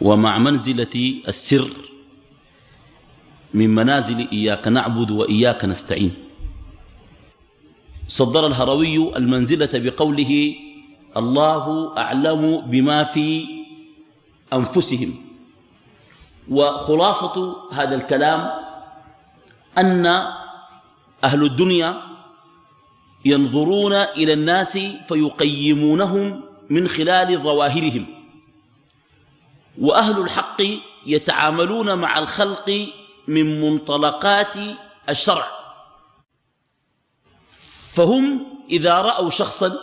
ومع منزلة السر من منازل إياك نعبد وإياك نستعين. صدر الهروي المنزلة بقوله الله أعلم بما في أنفسهم. وخلاصة هذا الكلام أن أهل الدنيا ينظرون إلى الناس فيقيمونهم من خلال ظواهرهم. وأهل الحق يتعاملون مع الخلق من منطلقات الشرع. فهم إذا رأوا شخصا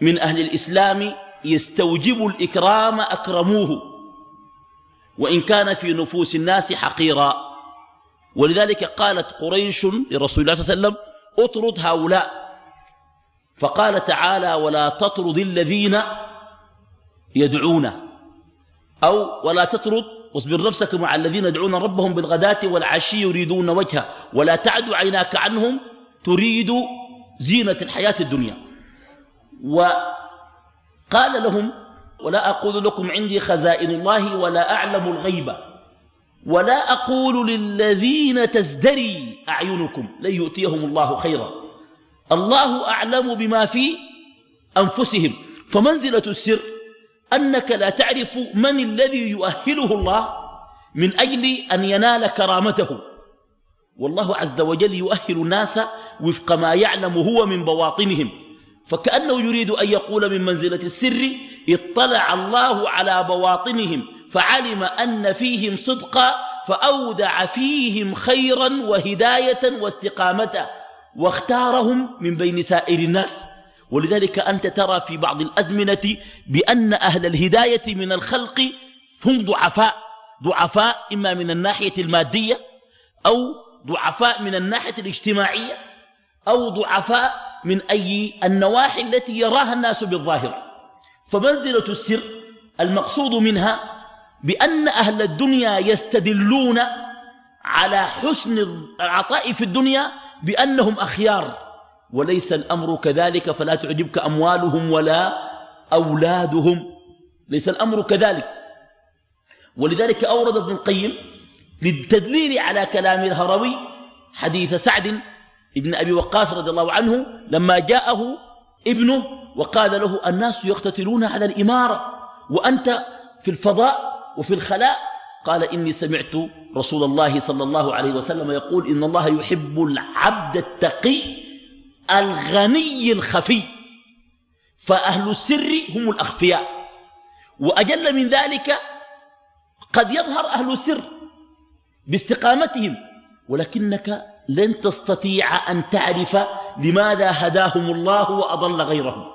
من أهل الإسلام يستوجب الإكرام أكرموه وإن كان في نفوس الناس حقيرا. ولذلك قالت قريش لرسول الله صلى الله عليه وسلم اطرد هؤلاء. فقال تعالى ولا تطرد الذين يدعون. أو ولا تطرد واصبر نفسك مع الذين يدعون ربهم بالغداة والعشي يريدون وجهه ولا تعد عيناك عنهم تريد زينة الحياة الدنيا. وقال لهم ولا أقول لكم عندي خزائن الله ولا أعلم الغيب ولا أقول للذين تزدري أعينكم لن يؤتيهم الله خيرا. الله أعلم بما في أنفسهم. فمنزلة السر أنك لا تعرف من الذي يؤهله الله من أجل أن ينال كرامته. والله عز وجل يؤهل الناس وفق ما يعلم هو من بواطنهم. فكأنه يريد أن يقول من منزلة السر اطلع الله على بواطنهم فعلم أن فيهم صدقا فأودع فيهم خيرا وهداية واستقامة واختارهم من بين سائر الناس. ولذلك أنت ترى في بعض الأزمنة بأن أهل الهداية من الخلق هم ضعفاء ضعفاء إما من الناحية المادية أو ضعفاء من الناحية الاجتماعية أو ضعفاء من أي النواحي التي يراها الناس بالظاهر. فمنزلة السر المقصود منها بأن أهل الدنيا يستدلون على حسن العطاء في الدنيا بأنهم أخيار. وليس الأمر كذلك فلا تعجبك أموالهم ولا أولادهم. ليس الأمر كذلك. ولذلك أورد ابن القيم للتدليل على كلام الهروي حديث سعد ابن أبي وقاص رضي الله عنه لما جاءه ابنه وقال له الناس يقتتلون على الإمارة وأنت في الفضاء وفي الخلاء؟ قال إني سمعت رسول الله صلى الله عليه وسلم يقول إن الله يحب العبد التقي الغني الخفي. فأهل السر هم الأخفياء. وأجل من ذلك قد يظهر أهل السر باستقامتهم. ولكنك لن تستطيع أن تعرف لماذا هداهم الله وأضل غيرهم.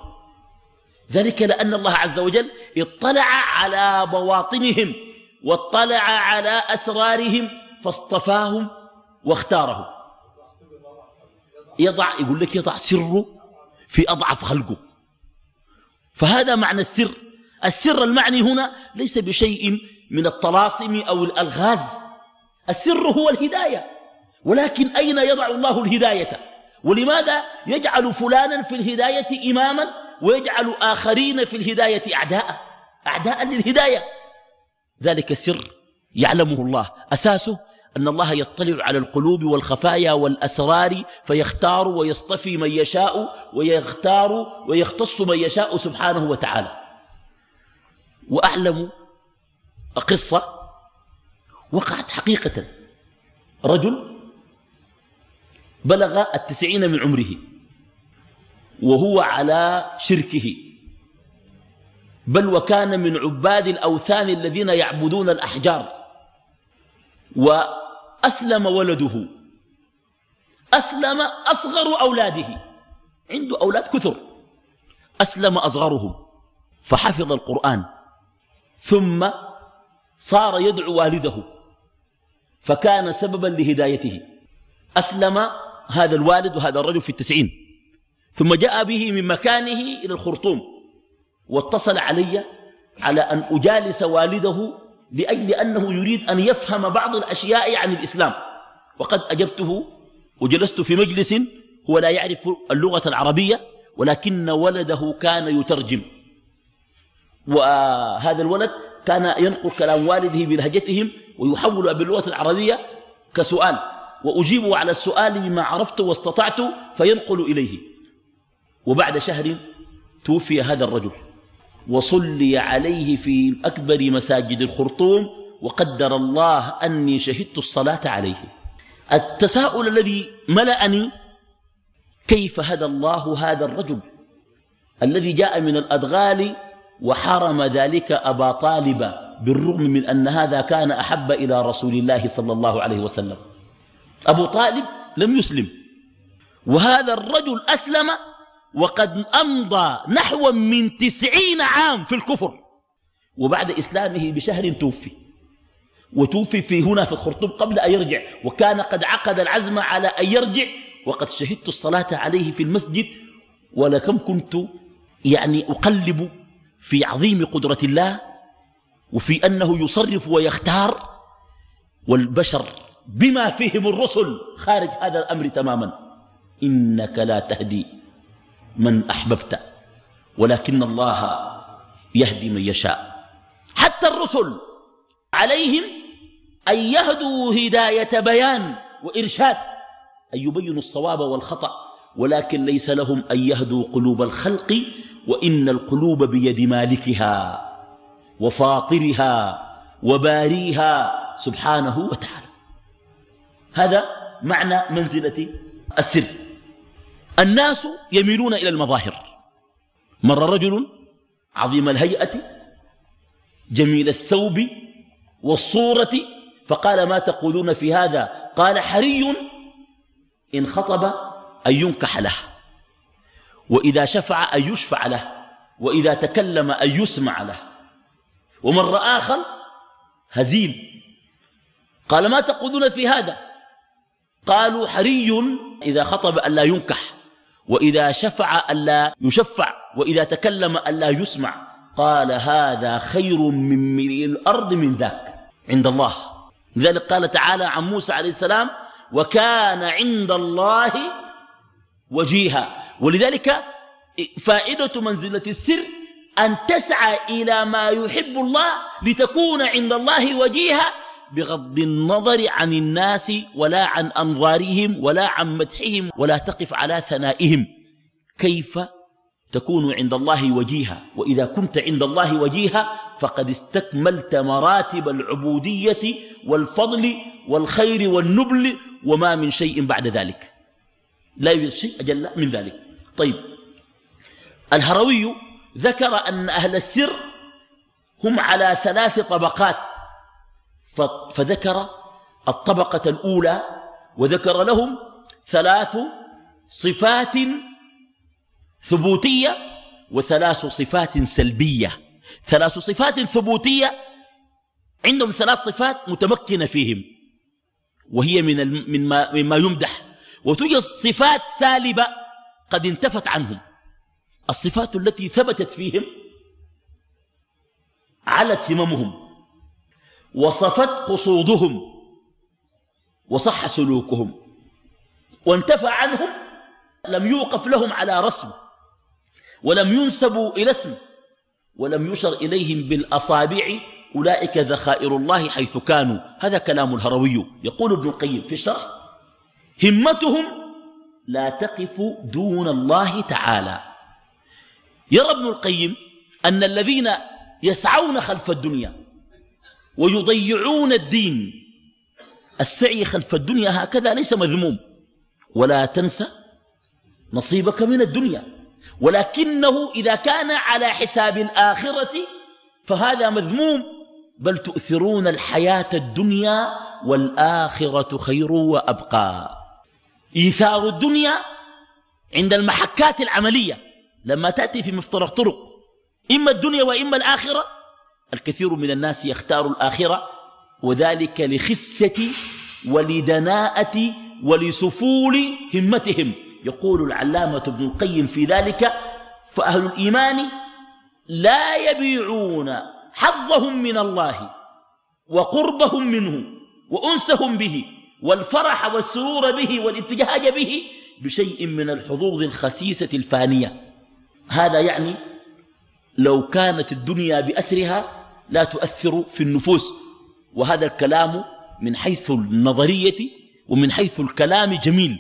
ذلك لأن الله عز وجل اطلع على بواطنهم واطلع على أسرارهم فاصطفاهم واختارهم. يضع يقول لك يضع سره في أضعف خلقه. فهذا معنى السر. السر المعني هنا ليس بشيء من الطلاسم أو الألغاز. السر هو الهداية. ولكن أين يضع الله الهداية؟ ولماذا يجعل فلانا في الهداية إماما ويجعل آخرين في الهداية أعداء؟ أعداء للهداية. ذلك السر يعلمه الله. أساسه أن الله يطلع على القلوب والخفايا والأسرار فيختار ويصطفي من يشاء ويختار ويختص من يشاء سبحانه وتعالى. وأعلم قصة وقعت حقيقة. رجل بلغ التسعين من عمره وهو على شركه. بل وكان من عباد الأوثان الذين يعبدون الأحجار. وأسلم ولده. أسلم أصغر أولاده. عنده أولاد كثر. أسلم أصغرهم فحفظ القرآن. ثم صار يدعو والده. فكان سببا لهدايته. أسلم هذا الوالد وهذا الرجل في التسعين. ثم جاء به من مكانه إلى الخرطوم. واتصل علي على أن أجالس والده لأجل أنه يريد أن يفهم بعض الأشياء عن الإسلام. وقد أجبته وجلست في مجلس هو لا يعرف اللغة العربية ولكن ولده كان يترجم. وهذا الولد كان ينقل كلام والده بلهجتهم ويحول باللغة العربية كسؤال. وأجيب على السؤال بما عرفت واستطعت فينقل إليه. وبعد شهر توفي هذا الرجل. وصلي عليه في أكبر مساجد الخرطوم وقدر الله أني شهدت الصلاة عليه. التساؤل الذي ملأني كيف هدى الله هذا الرجل الذي جاء من الأدغال وحرم ذلك أبا طالب بالرغم من أن هذا كان أحب إلى رسول الله صلى الله عليه وسلم؟ أبو طالب لم يسلم. وهذا الرجل أسلم وقد أمضى نحو من تسعين عام في الكفر. وبعد إسلامه بشهر توفي. وتوفي في هنا في الخرطوم قبل أن يرجع. وكان قد عقد العزم على أن يرجع. وقد شهدت الصلاة عليه في المسجد. ولكم كنت يعني أقلب في عظيم قدرة الله. وفي أنه يصرف ويختار. والبشر بما فيهم الرسل. خارج هذا الأمر تماما. إنك لا تهدي. من أحببت ولكن الله يهدي من يشاء. حتى الرسل عليهم أن يهدوا هداية بيان وإرشاد أن يبينوا الصواب والخطأ ولكن ليس لهم أن يهدوا قلوب الخلق وإن القلوب بيد مالكها وفاطرها وباريها سبحانه وتعالى. هذا معنى منزلة السر. الناس يميلون إلى المظاهر. مر رجل عظيم الهيئة جميل الثوب والصورة فقال ما تقولون في هذا؟ قال حري إن خطب أن ينكح له وإذا شفع أن يشفع له وإذا تكلم أن يسمع له. ومر آخر هزيل قال ما تقولون في هذا؟ قالوا حري إذا خطب أن لا ينكح. وإذا شفع ألا يشفع وإذا تكلم ألا يسمع. قال هذا خير من ملء الأرض من ذاك. عند الله. لذلك قال تعالى عن موسى عليه السلام وكان عند الله وجيها. ولذلك فائدة منزلة السر أن تسعى إلى ما يحب الله لتكون عند الله وجيها بغض النظر عن الناس ولا عن أنظارهم ولا عن مدحهم ولا تقف على ثنائهم. كيف تكون عند الله وجيها؟ وإذا كنت عند الله وجيها فقد استكملت مراتب العبودية والفضل والخير والنبل وما من شيء بعد ذلك. لا يوجد شيء أجل من ذلك. طيب الهروي ذكر أن أهل السر هم على ثلاث طبقات. فذكر الطبقة الأولى وذكر لهم ثلاث صفات ثبوتية وثلاث صفات سلبية. ثلاث صفات ثبوتية عندهم ثلاث صفات متمكنة فيهم وهي من مما مما يمدح. وتوجد صفات سالبة قد انتفت عنهم. الصفات التي ثبتت فيهم علت هممهم وصفت قصودهم وصح سلوكهم وانتفى عنهم لم يوقف لهم على رسم ولم ينسبوا إلى اسم ولم يشر إليهم بالأصابع أولئك ذخائر الله حيث كانوا هذا كلام الهروي يقول ابن القيم في الشرح همتهم لا تقف دون الله تعالى يرى ابن القيم أن الذين يسعون خلف الدنيا ويضيعون الدين. السعي خلف الدنيا هكذا ليس مذموم. ولا تنسى نصيبك من الدنيا. ولكنه إذا كان على حساب الآخرة فهذا مذموم. بل تؤثرون الحياة الدنيا والآخرة خير وأبقى. إيثار الدنيا عند المحكات العملية. لما تأتي في مفترق طرق. إما الدنيا وإما الآخرة الكثير من الناس يختار الآخرة وذلك لخسة ولدناءة ولسفول همتهم. يقول العلامة ابن القيم في ذلك فأهل الإيمان لا يبيعون حظهم من الله وقربهم منه وأنسهم به والفرح والسرور به والابتهاج به بشيء من الحظوظ الخسيسة الفانية. هذا يعني لو كانت الدنيا بأسرها لا تؤثر في النفوس. وهذا الكلام من حيث النظرية ومن حيث الكلام جميل.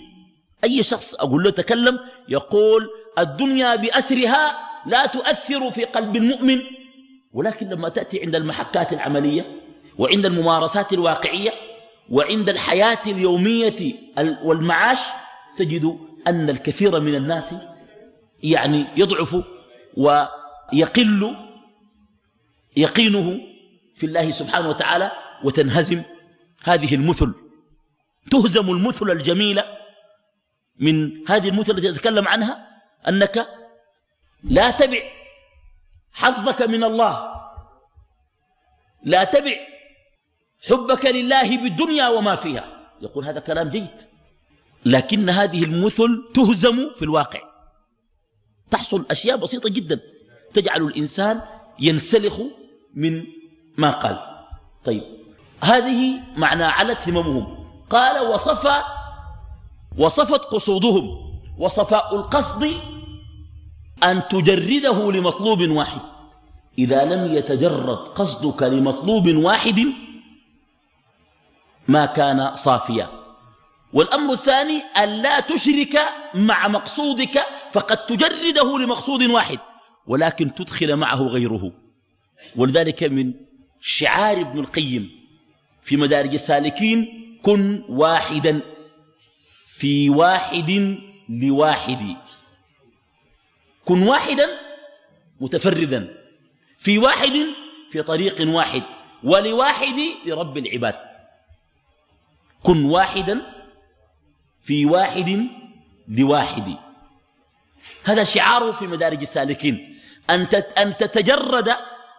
أي شخص أقول له تكلم يقول الدنيا بأسرها لا تؤثر في قلب المؤمن. ولكن لما تأتي عند المحكات العملية وعند الممارسات الواقعية وعند الحياة اليومية والمعاش تجد أن الكثير من الناس يعني يضعف ويقل يقينه في الله سبحانه وتعالى وتنهزم هذه المثل. تهزم المثل الجميلة من هذه المثل التي أتكلم عنها أنك لا تبع حظك من الله. لا تبع حبك لله بالدنيا وما فيها. يقول هذا كلام جيد. لكن هذه المثل تهزم في الواقع. تحصل أشياء بسيطة جدا. تجعل الإنسان ينسلخ من ما قال. طيب هذه معنى علت هممهم قال وصف وصفت قصودهم. وصفاء القصد أن تجرده لمطلوب واحد. إذا لم يتجرد قصدك لمطلوب واحد ما كان صافيا. والأمر الثاني أن لا تشرك مع مقصودك فقد تجرده لمقصود واحد. ولكن تدخل معه غيره. ولذلك من شعار ابن القيم في مدارج السالكين كن واحدا في واحد لواحد. كن واحدا متفردا في واحد في طريق واحد ولواحد لرب العباد. كن واحدا في واحد لواحد. هذا شعاره في مدارج السالكين. أن تتجرد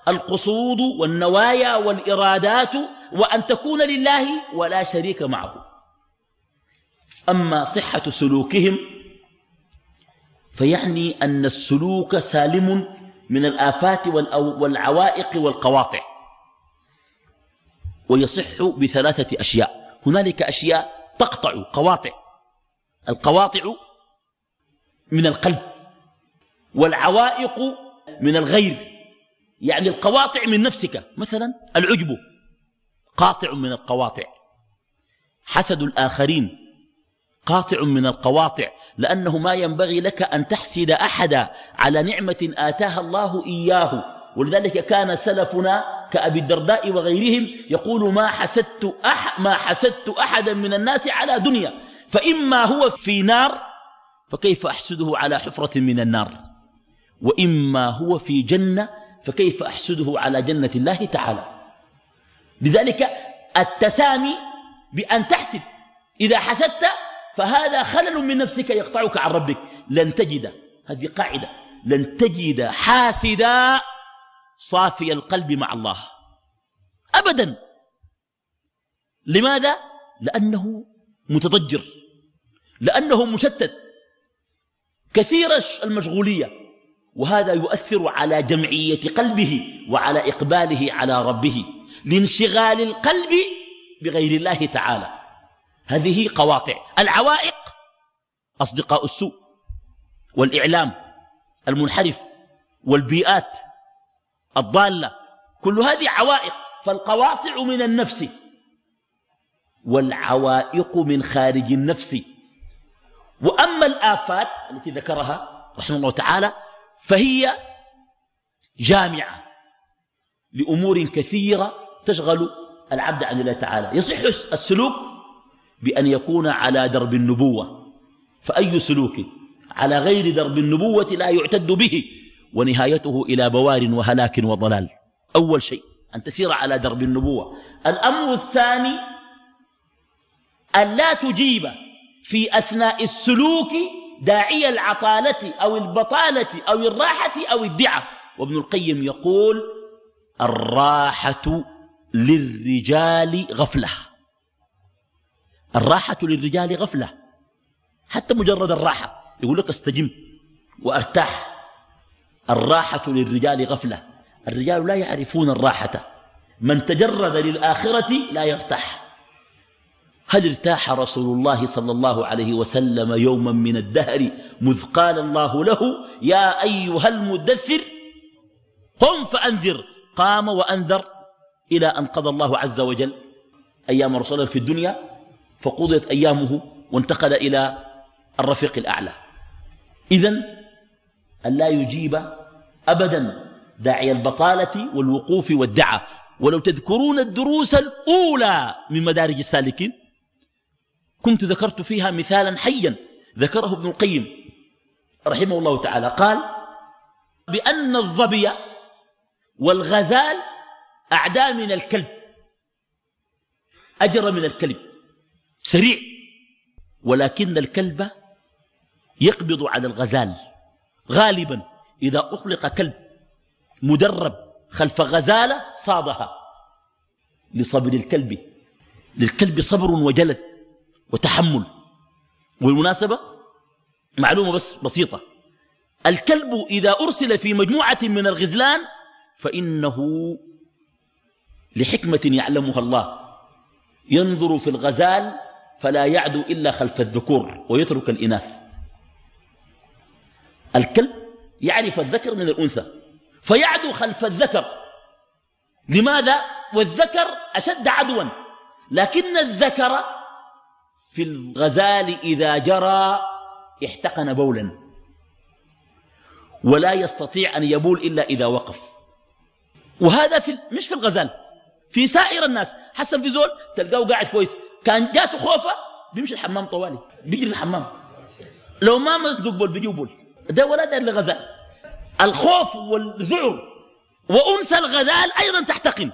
القصود والنوايا والإرادات وأن تكون لله ولا شريك معه. أما صحة سلوكهم فيعني أن السلوك سالم من الآفات والعوائق والقواطع. ويصح بثلاثة أشياء. هنالك أشياء تقطع قواطع. القواطع من القلب والعوائق من الغير. يعني القواطع من نفسك مثلا العجب قاطع من القواطع. حسد الآخرين قاطع من القواطع لأنه ما ينبغي لك أن تحسد أحدا على نعمة آتاها الله إياه. ولذلك كان سلفنا كأبي الدرداء وغيرهم يقول ما حسدت, أح ما حسدت أحدا من الناس على دنيا فإما هو في نار فكيف أحسده على حفرة من النار؟ وإما هو في جنة فكيف أحسده على جنة الله تعالى؟ لذلك التسامي بأن تحسد إذا حسدت فهذا خلل من نفسك يقطعك عن ربك. لن تجد هذه قاعدة لن تجد حاسدا صافي القلب مع الله. أبدا. لماذا؟ لأنه متضجر لأنه مشتت كثير المشغولية وهذا يؤثر على جمعية قلبه وعلى إقباله على ربه لانشغال القلب بغير الله تعالى. هذه قواطع العوائق أصدقاء السوء والإعلام المنحرف والبيئات الضالة كل هذه عوائق فالقواطع من النفس والعوائق من خارج النفس. وأما الآفات التي ذكرها رحمه الله تعالى فهي جامعة لأمور كثيرة تشغل العبد عن الله تعالى. يصح السلوك بأن يكون على درب النبوة. فأي سلوك؟ على غير درب النبوة لا يعتد به ونهايته إلى بوار وهلاك وضلال. أول شيء أن تسير على درب النبوة. الأمر الثاني أن لا تجيب في أثناء السلوك داعي العطالة أو البطالة أو الراحة أو الدعة وابن القيم يقول الراحة للرجال غفلة. الراحة للرجال غفلة. حتى مجرد الراحة. يقول لك استجم وأرتاح. الراحة للرجال غفلة. الرجال لا يعرفون الراحة. من تجرد للآخرة لا يرتاح. هل ارتاح رسول الله صلى الله عليه وسلم يوما من الدهر مذ قال الله له يا أيها المدثر قم فأنذر قام وأنذر إلى أن قضى الله عز وجل أيام رسوله في الدنيا فقضيت أيامه وانتقل إلى الرفيق الأعلى. أن لا يجيب أبدا داعي البطالة والوقوف والدعة ولو تذكرون الدروس الأولى من مدارج السالكين كنت ذكرت فيها مثالا حيا ذكره ابن القيم رحمه الله تعالى. قال بأن الظبي والغزال أعداء من الكلب أجر من الكلب سريع ولكن الكلب يقبض على الغزال. غالبا إذا أطلق كلب مدرب خلف غزالة صادها لصبر الكلب. للكلب صبر وجلد وتحمل. والمناسبة معلومة بس بسيطة. الكلب إذا أرسل في مجموعة من الغزلان فإنه لحكمة يعلمها الله. ينظر في الغزال فلا يعدو إلا خلف الذكور ويترك الإناث. الكلب يعرف الذكر من الأنثى فيعدو خلف الذكر. لماذا؟ والذكر أشد عدوا. لكن الذكر في الغزال إذا جرى احتقن بولا. ولا يستطيع أن يبول إلا إذا وقف. وهذا في مش في الغزال في سائر الناس. حسن في زول تلقاه قاعد كويس. كان جاته خوفة بيمشي الحمام طوالي بيجري الحمام. لو ما مصدق بول بيجي بول. ده ولا ده اللي غزال الخوف والذعر وأنثى الغزال أيضا تحتقن.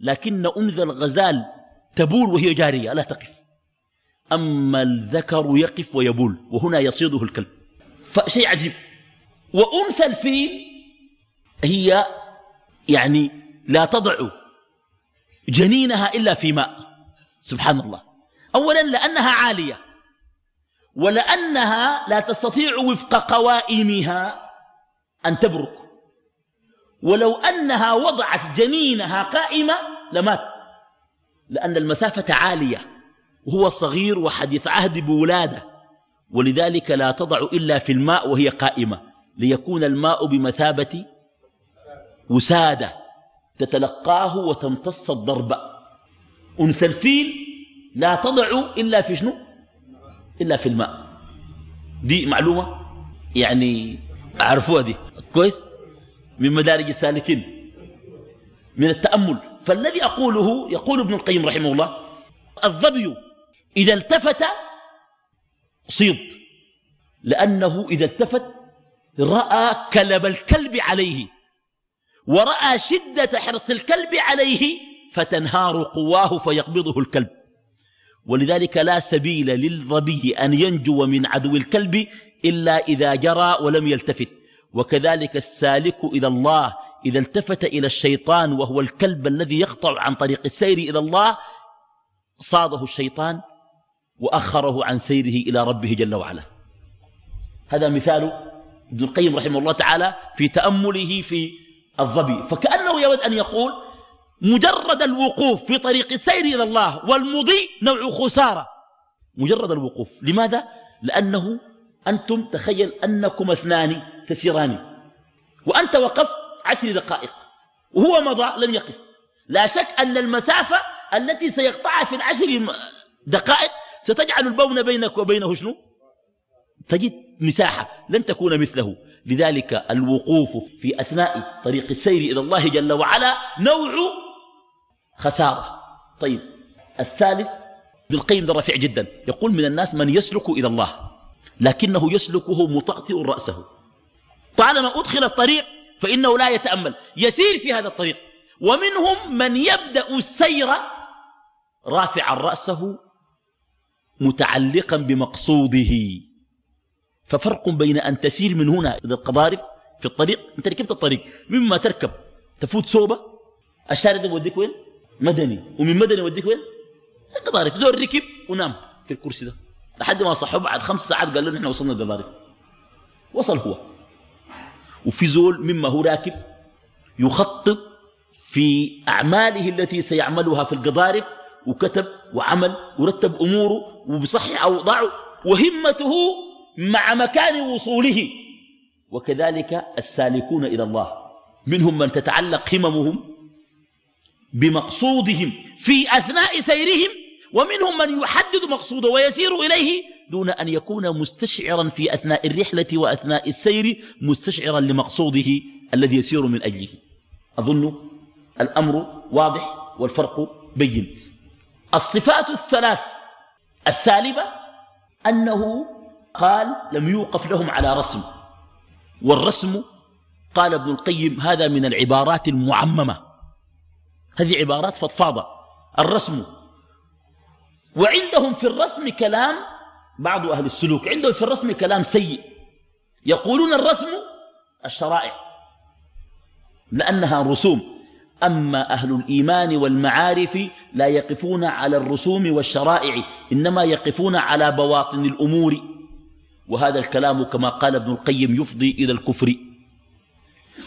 لكن أنثى الغزال تبول وهي جارية لا تقف. أما الذكر يقف ويبول وهنا يصيده الكلب. فشيء عجيب. وأنثى الفيل هي يعني لا تضع جنينها إلا في ماء. سبحان الله. أولا لأنها عالية ولأنها لا تستطيع وفق قوائمها أن تبرك ولو أنها وضعت جنينها قائمة لمات لأن المسافة عالية. وهو صغير وحديث عهد بولادة ولذلك لا تضع إلا في الماء وهي قائمة ليكون الماء بمثابة وسادة تتلقاه وتمتص الضرب. أنثى الفيل لا تضع إلا في شنو؟ إلا في الماء. دي معلومة؟ يعني عرفوها دي. كويس؟ من مدارج السالكين. من التأمل. فالذي أقوله يقول ابن القيم رحمه الله الظبي إذا التفت صيد لأنه إذا التفت رأى كلب الكلب عليه ورأى شدة حرص الكلب عليه فتنهار قواه فيقبضه الكلب. ولذلك لا سبيل للظبي أن ينجو من عدو الكلب إلا إذا جرى ولم يلتفت. وكذلك السالك إلى الله إذا التفت إلى الشيطان وهو الكلب الذي يقطع عن طريق السير إلى الله صاده الشيطان وأخره عن سيره إلى ربه جل وعلا. هذا مثال ابن القيم رحمه الله تعالى في تأمله في الظبي. فكأنه يود أن يقول مجرد الوقوف في طريق السير إلى الله والمضي نوع خسارة. مجرد الوقوف. لماذا؟ لأنه أنتم تخيل أنكم اثنان تسيران. وأنت وقفت عشر دقائق وهو مضى لم يقف. لا شك أن المسافة التي سيقطعها في العشر دقائق ستجعل البون بينك وبينه شنو؟ تجد مساحة لن تكون مثله. لذلك الوقوف في أثناء طريق السير إلى الله جل وعلا نوع خسارة. طيب الثالث ذو القيم ذا رفيع جدا. يقول من الناس من يسلك إلى الله لكنه يسلكه مطأطئ رأسه. طالما أدخل الطريق فإنه لا يتأمل. يسير في هذا الطريق. ومنهم من يبدأ السير رافعا رأسه متعلقا بمقصوده. ففرق بين أن تسير من هنا إلى القضارف في الطريق. أنت ركبت الطريق. مما تركب تفوت صوبة. الشارع ده بوديك وين؟ مدني. ومن مدني يوديك وين؟ القضارف زول ركب ونام في الكرسي ده. لحد ما صحوا بعد خمس ساعات قال له نحن وصلنا القضارف وصل هو. وفي زول مما هو راكب يخطط في أعماله التي سيعملها في القضارف وكتب وعمل ورتب أموره وبصحح أوضاعه وهمته مع مكان وصوله. وكذلك السالكون إلى الله منهم من تتعلق هممهم بمقصودهم في أثناء سيرهم ومنهم من يحدد مقصوده ويسير إليه دون أن يكون مستشعرا في أثناء الرحلة وأثناء السير مستشعرا لمقصوده الذي يسير من أجله. أظن الأمر واضح والفرق بين. الصفات الثلاث. السالبة أنه قال لم يوقف لهم على رسم. والرسم قال ابن القيم هذا من العبارات المعممة. هذه عبارات فضفاضة. الرسم. وعندهم في الرسم كلام بعض أهل السلوك. عندهم في الرسم كلام سيء. يقولون الرسم الشرائع. لأنها رسوم. أما أهل الإيمان والمعارف لا يقفون على الرسوم والشرائع إنما يقفون على بواطن الأمور. وهذا الكلام كما قال ابن القيم يفضي إلى الكفر.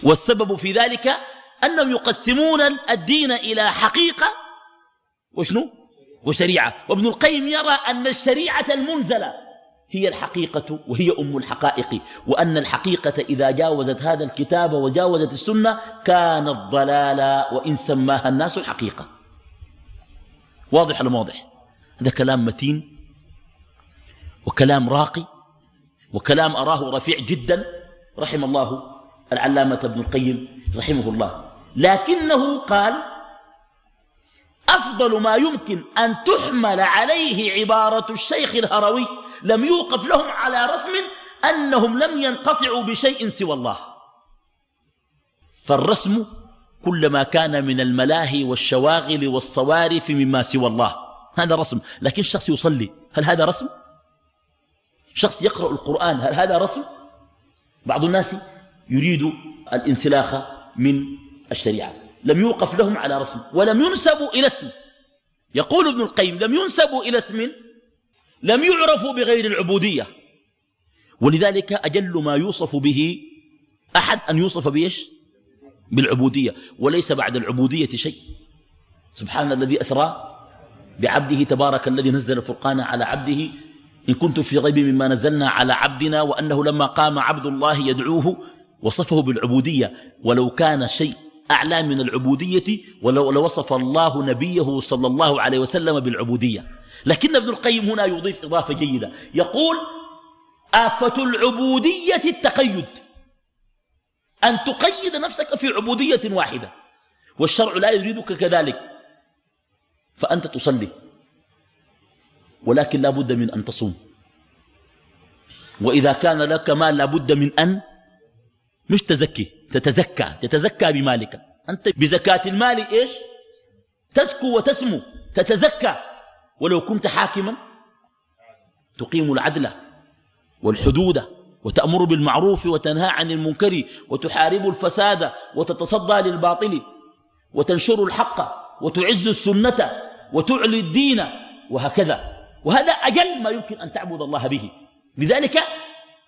والسبب في ذلك أنهم يقسمون الدين إلى حقيقة وشنو؟ وشريعة. وابن القيم يرى أن الشريعة المنزلة. هي الحقيقة وهي أم الحقائق وأن الحقيقة إذا جاوزت هذا الكتاب وجاوزت السنة كانت ضلالا وإن سماها الناس حقيقة. واضح ولا واضح؟ هذا كلام متين وكلام راقي وكلام أراه رفيع جدا رحم الله العلامة ابن القيم رحمه الله. لكنه قال أفضل ما يمكن أن تحمل عليه عبارة الشيخ الهروي لم يوقف لهم على رسم أنهم لم ينقطعوا بشيء سوى الله. فالرسم كلما كان من الملاهي والشواغل والصوارف مما سوى الله. هذا رسم. لكن شخص يصلي. هل هذا رسم؟ شخص يقرأ القرآن. هل هذا رسم؟ بعض الناس يريد الانسلاخ من الشريعة. لم يوقف لهم على رسم ولم ينسبوا إلى اسم. يقول ابن القيم لم ينسبوا إلى اسم لم يعرفوا بغير العبودية. ولذلك أجل ما يوصف به أحد أن يوصف بإيش؟ بالعبودية وليس بعد العبودية شيء. سبحان الذي أسرى بعبده تبارك الذي نزل الفرقان على عبده. إن كنت في ريب مما نزلنا على عبدنا وأنه لما قام عبد الله يدعوه وصفه بالعبودية. ولو كان شيء أعلى من العبودية ولو لوصف الله نبيه صلى الله عليه وسلم بالعبودية. لكن ابن القيم هنا يضيف إضافة جيدة. يقول آفة العبودية التقيد. أن تقيد نفسك في عبودية واحدة والشرع لا يريدك كذلك فأنت تصلي ولكن لا بد من أن تصوم. وإذا كان لك مال لا بد من أن مش تزكي تتزكى تتزكى بمالك. أنت بزكاة المال إيش؟ تزكو وتسمو تتزكى. ولو كنت حاكما تقيم العدل والحدود وتأمر بالمعروف وتنهى عن المنكر وتحارب الفساد وتتصدى للباطل وتنشر الحق وتعز السنة وتعلي الدين وهكذا. وهذا أجل ما يمكن أن تعبد الله به. لذلك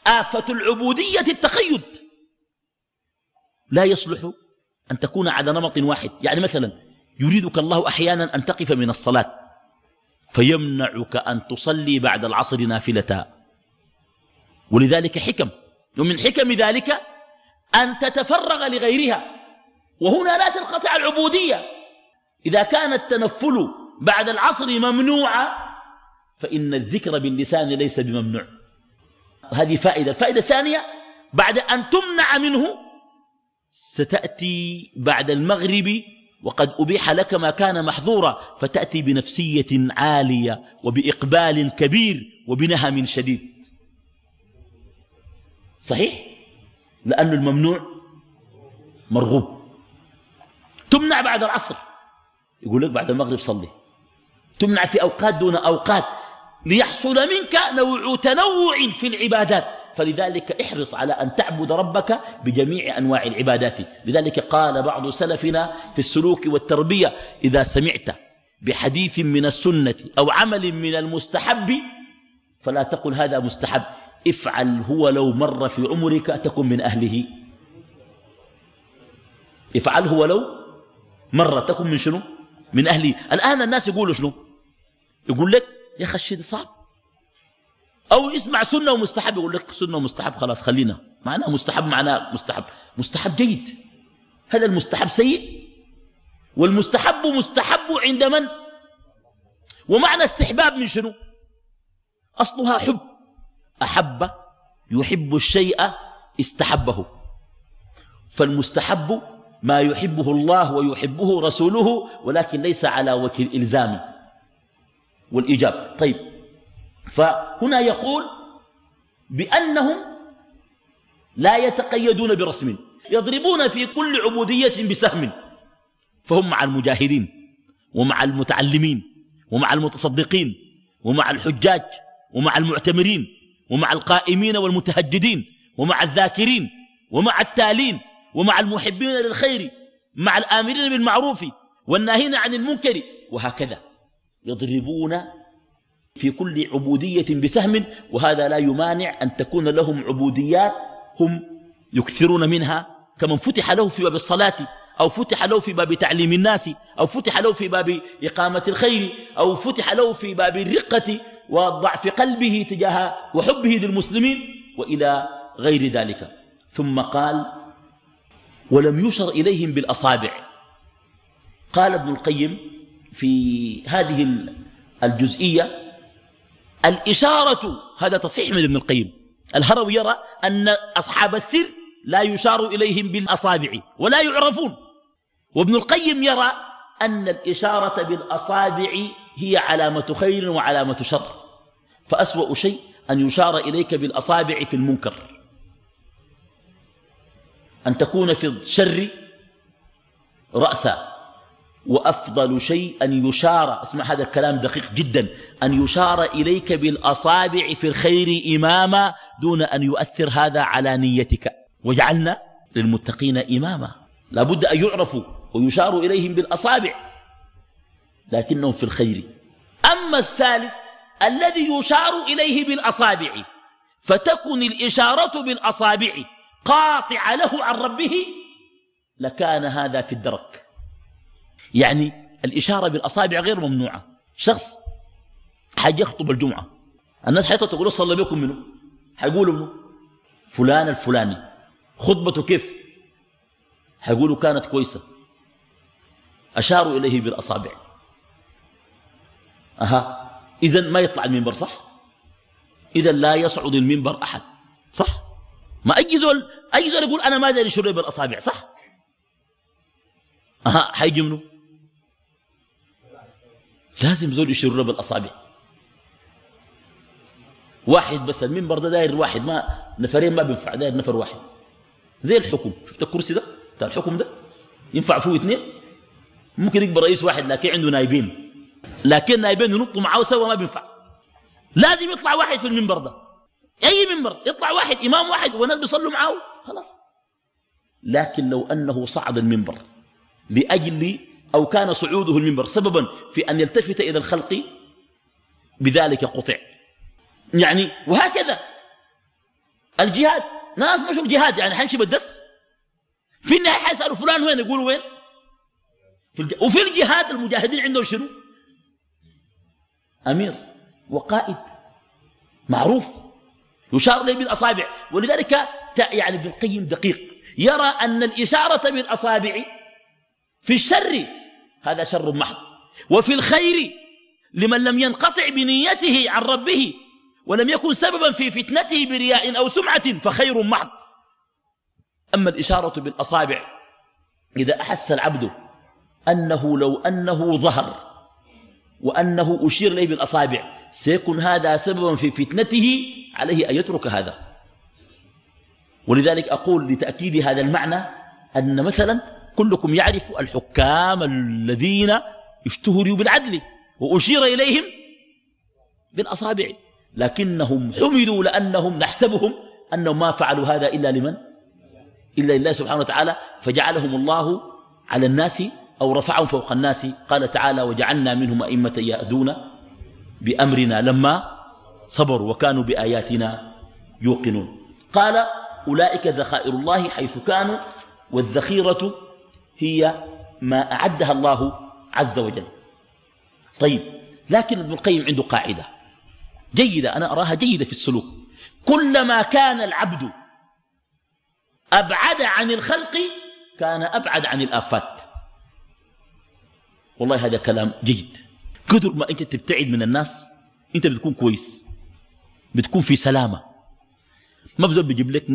آفة العبودية التقيد. لا يصلح أن تكون على نمط واحد. يعني مثلا يريدك الله أحيانا أن تقف من الصلاة فيمنعك أن تصلي بعد العصر نافلة. ولذلك حكم ومن حكم ذلك أن تتفرغ لغيرها. وهنا لا تنقطع العبودية. إذا كان التنفل بعد العصر ممنوعا فإن الذكر باللسان ليس بممنوع. هذه فائدة. الفائدة الثانية بعد أن تمنع منه ستأتي بعد المغرب وقد أبيح لك ما كان محظورا فتأتي بنفسية عالية وبإقبال كبير وبنهم شديد. صحيح؟ لأن الممنوع مرغوب. تمنع بعد العصر. يقول لك بعد المغرب صلي. تمنع في أوقات دون أوقات ليحصل منك نوع تنوع في العبادات. فلذلك احرص على أن تعبد ربك بجميع أنواع العبادات. لذلك قال بعض سلفنا في السلوك والتربية إذا سمعت بحديث من السنة أو عمل من المستحب فلا تقل هذا مستحب. افعل هو لو مر في عمرك تكن من أهله. افعله ولو مرة تكن من شنو؟ من أهله. الآن الناس يقولوا شنو؟ يقول لك يا الشيء صعب. أو يسمع سنة ومستحب يقول لك سنة ومستحب خلاص خلينا. معناه مستحب معناه مستحب. مستحب جيد. هذا المستحب سيء. والمستحب مستحب عند من؟ ومعنى استحباب من شنو؟ أصلها حب. أحب يحب الشيء استحبه. فالمستحب ما يحبه الله ويحبه رسوله ولكن ليس على وجه الإلزام والإيجاب. طيب. فهنا يقول بأنهم لا يتقيدون برسم يضربون في كل عبودية بسهم فهم مع المجاهدين ومع المتعلمين ومع المتصدقين ومع الحجاج ومع المعتمرين ومع القائمين والمتهجدين ومع الذاكرين ومع التالين ومع المحبين للخير مع الآمرين بالمعروف والناهين عن المنكر وهكذا. يضربون في كل عبودية بسهم وهذا لا يمانع أن تكون لهم عبوديات هم يكثرون منها. كمن فتح له في باب الصلاة أو فتح له في باب تعليم الناس أو فتح له في باب إقامة الخير أو فتح له في باب الرقة وضعف قلبه تجاه وحبه للمسلمين وإلى غير ذلك. ثم قال ولم يشر إليهم بالأصابع. قال ابن القيم في هذه الجزئية الإشارة هذا تصحيح من ابن القيم. الهروي يرى أن أصحاب السر لا يشار إليهم بالأصابع ولا يعرفون. وابن القيم يرى أن الإشارة بالأصابع هي علامة خير وعلامة شر. فأسوأ شيء أن يشار إليك بالأصابع في المنكر. أن تكون في الشر رأسا. وأفضل شيء أن يشار اسمع هذا الكلام دقيق جدا أن يشار إليك بالأصابع في الخير إماما دون أن يؤثر هذا على نيتك. وجعلنا للمتقين إماما. لابد أن يعرفوا ويشار إليهم بالأصابع لكنهم في الخير. أما الثالث الذي يشار إليه بالأصابع فتكن الإشارة بالأصابع قاطع له عن ربه لكان هذا في الدرك. يعني الإشارة بالأصابع غير ممنوعة. شخص حاجة يخطب الجمعة. الناس حيطة تقول صلى بكم منه. حيقولوا منه فلان الفلاني. خطبته كيف؟ حيقولوا كانت كويسة. أشاروا إليه بالأصابع. أها إذا ما يطلع المنبر صح؟ إذا لا يصعد المنبر أحد. صح؟ ما أي زول أي زول يقول أنا ما أدري شو بالأصابع صح؟ أها حيجي منه. لازم زول يشير بالأصابع. واحد بس المنبر ده داير واحد ما نفرين ما بينفع داير نفر واحد. زي الحكم شفت الكرسي ده؟ بتاع الحكم ده؟ ينفع فيه اثنين؟ ممكن يكبر رئيس واحد لكن عنده نايبين. لكن نايبين ينطوا معاه سوا ما بينفع. لازم يطلع واحد في المنبر ده. أي منبر يطلع واحد إمام واحد والناس بيصلوا معاه خلاص. لكن لو أنه صعد المنبر لأجل أو كان صعوده المنبر سببا في أن يلتفت إلى الخلق بذلك قطع. يعني وهكذا. الجهاد ناس مشوا الجهاد يعني حنشي بالدس. في النهاية حيسألوا فلان وين؟ يقولوا وين؟ في الج... وفي الجهاد المجاهدين عندهم شنو؟ أمير وقائد معروف. يشار إليه بالأصابع. ولذلك يعني ابن القيم دقيق. يرى أن الإشارة بالأصابع في الشر هذا شر محض. وفي الخير لمن لم ينقطع بنيته عن ربه ولم يكن سببا في فتنته برياء أو سمعة فخير محض. أما الإشارة بالأصابع إذا أحس العبد أنه لو أنه ظهر وأنه أشير إليه بالأصابع سيكون هذا سببا في فتنته عليه أن يترك هذا. ولذلك أقول لتأكيد هذا المعنى أن مثلا كلكم يعرف الحكام الذين اشتهروا بالعدل وأشير إليهم بالأصابع لكنهم حمدوا لأنهم نحسبهم أنهم ما فعلوا هذا إلا لمن؟ إلا لله سبحانه وتعالى. فجعلهم الله على الناس أو رفعهم فوق الناس. قال تعالى وجعلنا منهم أئمة يأذون بأمرنا لما صبروا وكانوا بآياتنا يوقنون قال أولئك ذخائر الله حيث كانوا والذخيرة هي ما أعدها الله عز وجل. طيب لكن ابن القيم عنده قاعدة جيدة أنا أراها جيدة في السلوك. كلما كان العبد أبعد عن الخلق كان أبعد عن الآفات. والله هذا كلام جيد. كثر ما أنت تبتعد من الناس أنت بتكون كويس بتكون في سلامة. ما بزول بيجيب لك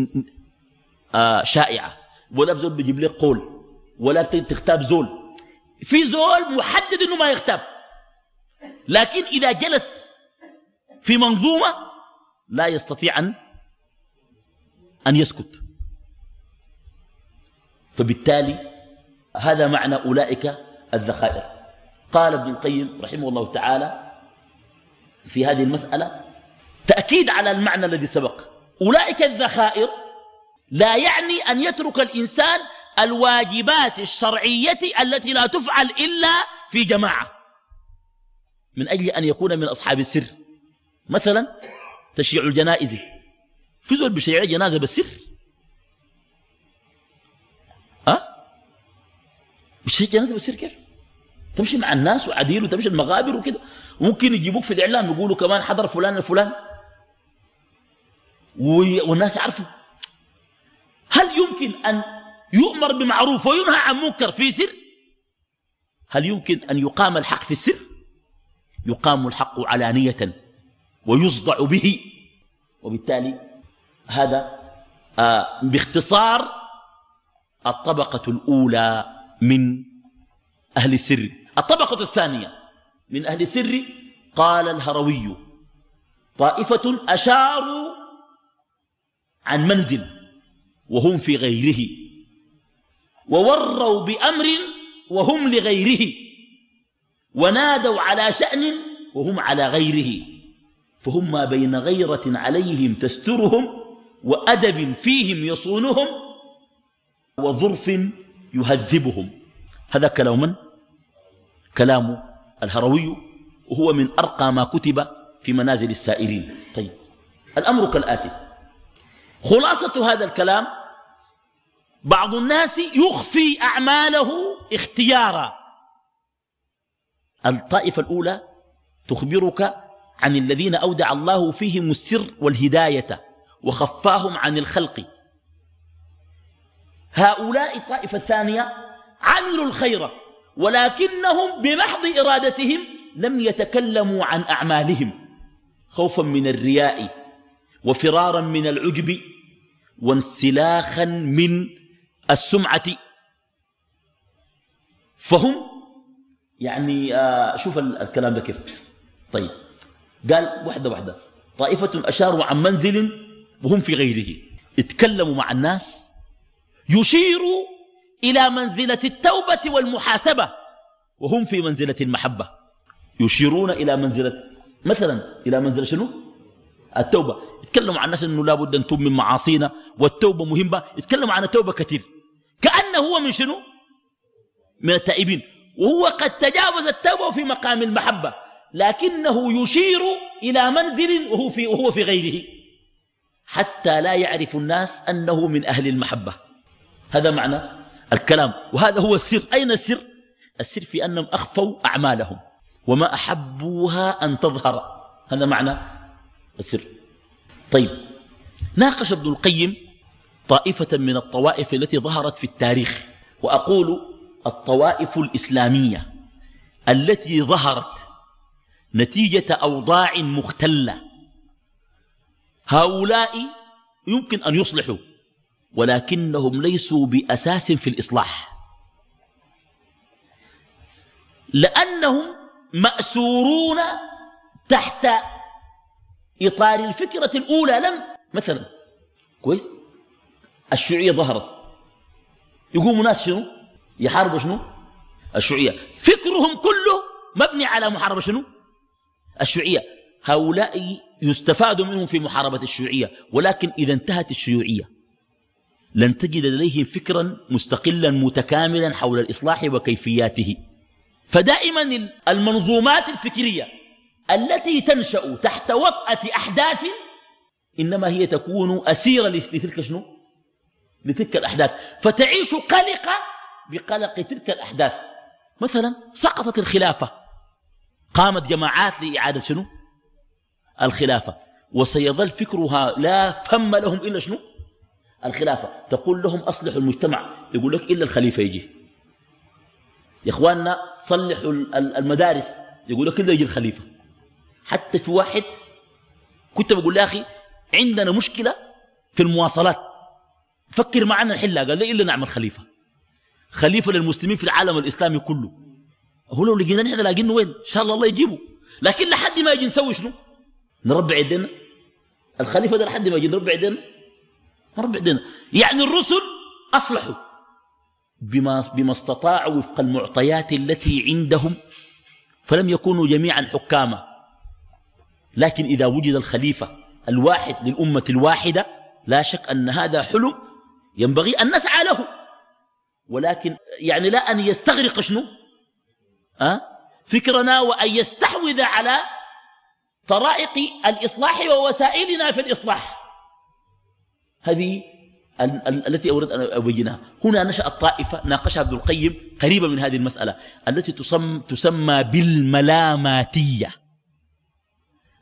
آه شائعة ولا بزول بيجيب لك قول. ولا تختاب زول. في زول محدد إنه ما يختاب لكن إذا جلس في منظومة لا يستطيع أن أن يسكت. فبالتالي هذا معنى أولئك الذخائر. قال ابن القيم رحمه الله تعالى في هذه المسألة تأكيد على المعنى الذي سبق. أولئك الذخائر لا يعني أن يترك الإنسان الواجبات الشرعية التي لا تفعل إلا في جماعة. من أجل أن يكون من أصحاب السر. مثلا تشيع الجنائز. في زول بشيع جنازة بالسر. أه؟ بشيع جنازة بالسر كيف؟ تمشي مع الناس وعديل وتمشي المغابر وكده. وممكن يجيبوك في الإعلام يقولوا كمان حضر فلان الفلان. والناس يعرفوا. هل يمكن أن يؤمر بمعروف وينهى عن منكر في سر. هل يمكن أن يقام الحق في السر؟ يقام الحق علانية ويصدع به. وبالتالي هذا آه باختصار الطبقة الأولى من أهل السر. الطبقة الثانية من أهل السر قال الهروي طائفة أشاروا عن منزل وهم في غيره. ووروا بأمر وهم لغيره ونادوا على شأن وهم على غيره فهم ما بين غيرة عليهم تسترهم وأدب فيهم يصونهم وظرف يهذبهم. هذا كلام من؟ كلام الهروي وهو من أرقى ما كتب في منازل السائرين طيب الأمر كالآتي. خلاصة هذا الكلام بعض الناس يخفي أعماله اختيارا. الطائفة الأولى تخبرك عن الذين أودع الله فيهم السر والهداية وخفاهم عن الخلق. هؤلاء الطائفة الثانية عملوا الخير ولكنهم بمحض إرادتهم لم يتكلموا عن أعمالهم. خوفا من الرياء وفرارا من العجب وانسلاخا من السمعة. فهم؟ يعني آه شوف الكلام ده كيف. طيب. قال وحدة وحدة. طائفة أشاروا عن منزل وهم في غيره. اتكلموا مع الناس. يشيروا إلى منزلة التوبة والمحاسبة وهم في منزلة المحبة. يشيرون إلى منزلة مثلا إلى منزلة شنو؟ التوبة. يتكلموا عن الناس أنه لابد أن توب من معاصينا والتوبة مهمة. يتكلموا عن التوبة كثير. كأنه هو من شنو؟ من التائبين. وهو قد تجاوز التوبة في مقام المحبة لكنه يشير إلى منزل وهو في, وهو في غيره حتى لا يعرف الناس أنه من أهل المحبة. هذا معنى الكلام. وهذا هو السر. أين السر؟ السر في أنهم أخفوا أعمالهم وما أحبوها أن تظهر. هذا معنى السر. طيب ناقش ابن القيم طائفة من الطوائف التي ظهرت في التاريخ وأقول الطوائف الإسلامية التي ظهرت نتيجة أوضاع مختلة. هؤلاء يمكن أن يصلحوا ولكنهم ليسوا بأساس في الإصلاح. لأنهم مأسورون تحت إطار الفكرة الأولى. لم مثلا كويس؟ الشيوعية ظهرت. يقوموا ناس شنو؟ يحاربوا شنو؟ الشيوعية. فكرهم كله مبني على محاربة شنو؟ الشيوعية. هؤلاء يستفاد منهم في محاربة الشيوعية ولكن إذا انتهت الشيوعية لن تجد لديهم فكرا مستقلا متكاملا حول الإصلاح وكيفياته. فدائما المنظومات الفكرية التي تنشأ تحت وطأة أحداث إنما هي تكون أسيرة لتلك شنو؟ لتلك الأحداث. فتعيش قلقة بقلق تلك الأحداث. مثلا سقطت الخلافة. قامت جماعات لإعادة شنو؟ الخلافة. وسيظل فكرها لا فم لهم إلا شنو؟ الخلافة. تقول لهم أصلحوا المجتمع. يقول لك إلا الخليفة يجي. يا إخواننا صلحوا المدارس. يقول لك إلا يجي الخليفة. حتى في واحد كنت بقول له أخي عندنا مشكلة في المواصلات. فكر معنا نحلها قال لي إلا نعمل خليفة؟ خليفة للمسلمين في العالم الإسلامي كله. هو لو لقينا نحن لاقينه وين؟ إن شاء الله الله يجيبه. لكن لحد ما يجي نسوي شنو؟ نربع يدينا. الخليفة ده لحد ما يجي نربع يدينا. نربع يدينا. يعني الرسل أصلحوا بما, بما استطاعوا وفق المعطيات التي عندهم فلم يكونوا جميعا حكاما. لكن إذا وجد الخليفة الواحد للأمة الواحدة لا شك أن هذا حلم ينبغي أن نسعى له. ولكن يعني لا أن يستغرق شنو؟ أه؟ فكرنا وأن يستحوذ على طرائق الإصلاح ووسائلنا في الإصلاح. هذه التي أردت أن أبينها. هنا نشأت طائفة ناقشها ابن القيم قريبة من هذه المسألة التي تسمى, تسمى بالملاماتية.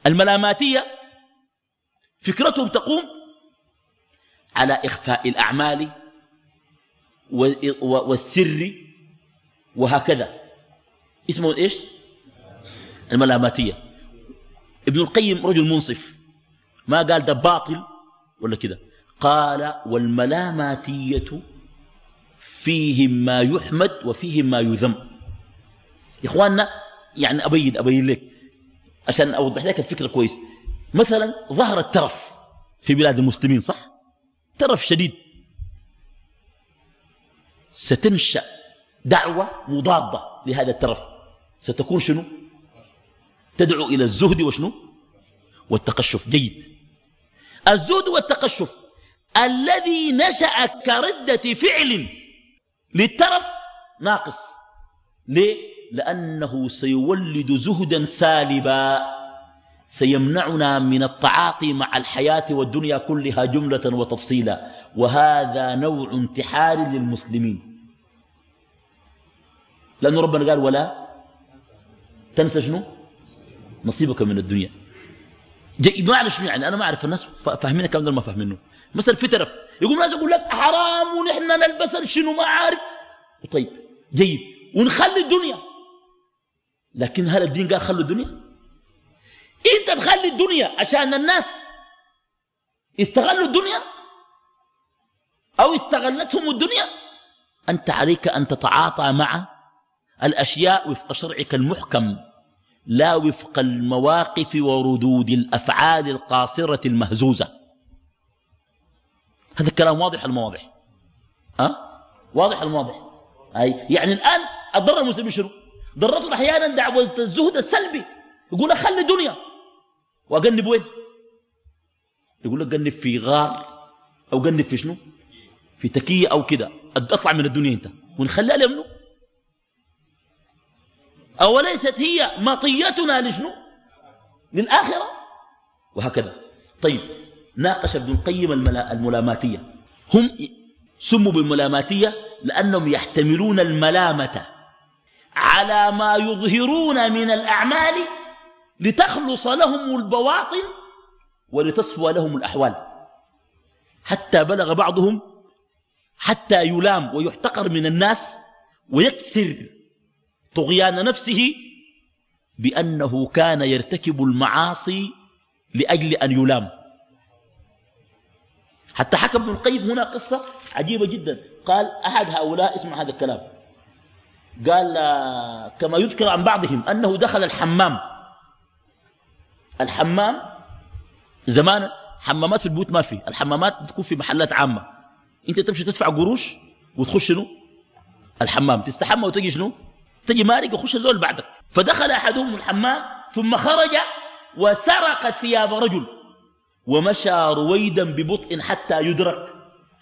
الملاماتية فكرتهم تقوم على إخفاء الأعمال والسر وهكذا. اسمه إيش؟ الملاماتية. ابن القيم رجل منصف. ما قال ده باطل ولا كده؟ قال والملاماتية فيهم ما يحمد وفيهم ما يذم. إخواننا يعني أبين أبين لك. عشان أوضح لك الفكرة كويس. مثلا ظهر الترف في بلاد المسلمين صح؟ ترف شديد. ستنشأ دعوة مضادة لهذا الترف ستكون شنو؟ تدعو إلى الزهد وشنو؟ والتقشف. جيد. الزهد والتقشف الذي نشأ كردة فعل للترف ناقص. ليه؟ لأنه سيولد زهدا سالبا. سيمنعنا من التعاطي مع الحياة والدنيا كلها جملة وتفصيلا. وهذا نوع انتحار للمسلمين. لأن ربنا قال ولا تنسى شنو؟ نصيبك من الدنيا. ما أعرف شنو يعني؟ أنا ما أعرف الناس فاهمين كم ما فاهمينه. مثلا في ترف يقول الناس يقول لك حرام ونحن نلبس شنو ما عارف طيب جيد. ونخلي الدنيا. لكن هل الدين قال خلوا الدنيا؟ أنت تخلي الدنيا عشان الناس؟ استغلوا الدنيا؟ أو استغلتهم الدنيا؟ أنت عليك أن تتعاطى مع الأشياء وفق شرعك المحكم لا وفق المواقف وردود الأفعال القاصرة المهزوزة. هذا الكلام واضح المواضح ها؟ واضح المواضح أي يعني الآن الضرر المسلمين شنو؟ ضرته أحيانا دعوة الزهد السلبي يقول خلي دنيا وأجنب وين؟ يقول لك جنب في غار أو جنب في شنو؟ في تكية أو كده. أطلع من الدنيا أنت. ونخليها لمنه أوليست هي مطيتنا لشنو؟ للآخرة؟ وهكذا. طيب ناقش ابن القيم الملاماتية. هم سموا بالملاماتية لأنهم يحتملون الملامة على ما يظهرون من الأعمال لتخلص لهم البواطن ولتصفى لهم الأحوال. حتى بلغ بعضهم حتى يلام ويحتقر من الناس ويكسر طغيان نفسه بأنه كان يرتكب المعاصي لأجل أن يلام. حتى حكى ابن القيم هنا قصة عجيبة جدا. قال أحد هؤلاء اسمع هذا الكلام. قال كما يذكر عن بعضهم أنه دخل الحمام. الحمام زمان حمامات في البيوت ما في الحمامات تكون في محلات عامة. انت تمشي تدفع قروش وتخش شنو؟ الحمام. تستحمى وتجي شنو؟ تجي مارق وخش زول بعدك. فدخل أحدهم الحمام ثم خرج وسرق ثياب رجل ومشى رويدا ببطء حتى يدرك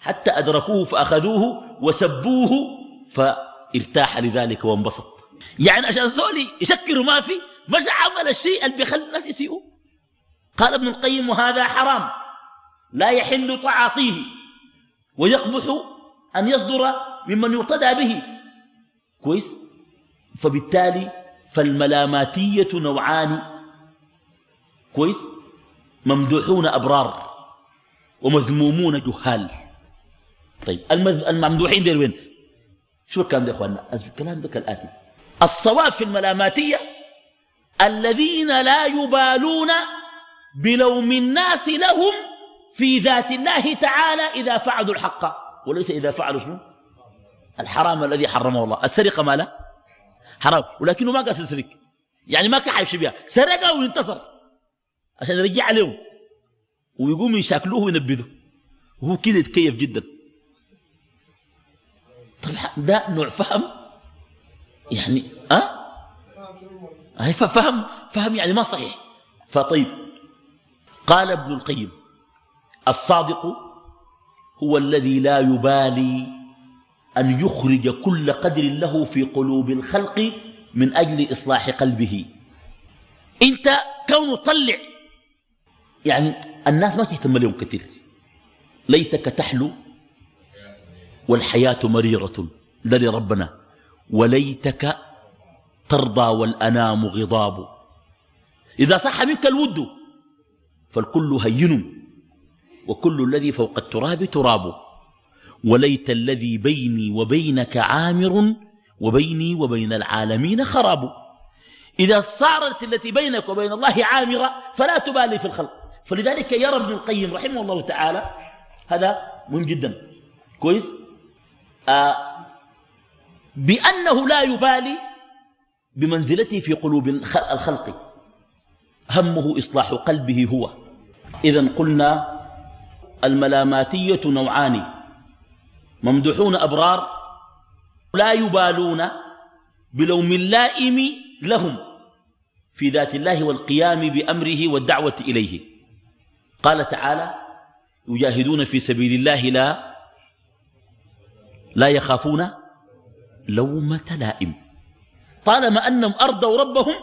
حتى أدركوه فأخذوه وسبوه فارتاح لذلك وانبسط. يعني عشان زولي يشكروا ما في مش عمل الشيء اللي بيخلي الناس يسيئوا. قال ابن القيم وهذا حرام. لا يحل تعاطيه ويقبح أن يصدر ممن يرتدى به. كويس؟ فبالتالي فالملاماتية نوعان. كويس؟ ممدوحون أبرار ومذمومون جهال. طيب الممدوحين دير وين؟ شو الكلام ده يا إخواننا؟ الكلام ده كالآتي الصواب في الملاماتية الذين لا يبالون بلوم الناس لهم في ذات الله تعالى إذا فعلوا الحق. وليس إذا فعلوا شنو؟ الحرام الذي حرمه الله. السرقة ما لا؟ حرام. ولكنه ما قاس يسرق. يعني ما كان بها. سرقه وينتصر عشان يرجع عليهم. ويقوم يشاكلوه وينبذه. وهو كده يتكيف جدا. طبعا ده نوع فهم. يعني أه؟ فهم فهم يعني ما صحيح. فطيب. قال ابن القيم الصادق هو الذي لا يبالي أن يخرج كل قدر له في قلوب الخلق من أجل إصلاح قلبه. أنت كونه طلع يعني الناس ما تهتم لهم كثير. ليتك تحلو والحياة مريرة. ده لربنا وليتك ترضى والأنام غضاب. إذا صح منك الود فالكل هين وكل الذي فوق التراب تراب. وليت الذي بيني وبينك عامر وبيني وبين العالمين خراب. إذا صارت التي بينك وبين الله عامرة فلا تبالي في الخلق. فلذلك يرى ابن القيم رحمه الله تعالى هذا مهم جدا. كويس؟ آه بأنه لا يبالي بمنزلته في قلوب الخلق. همه إصلاح قلبه هو. إذا قلنا الملاماتية نوعان. ممدوحون أبرار لا يبالون بلوم اللائم لهم في ذات الله والقيام بأمره والدعوة إليه. قال تعالى يجاهدون في سبيل الله لا لا يخافون لومة لائم. طالما أنهم أرضوا ربهم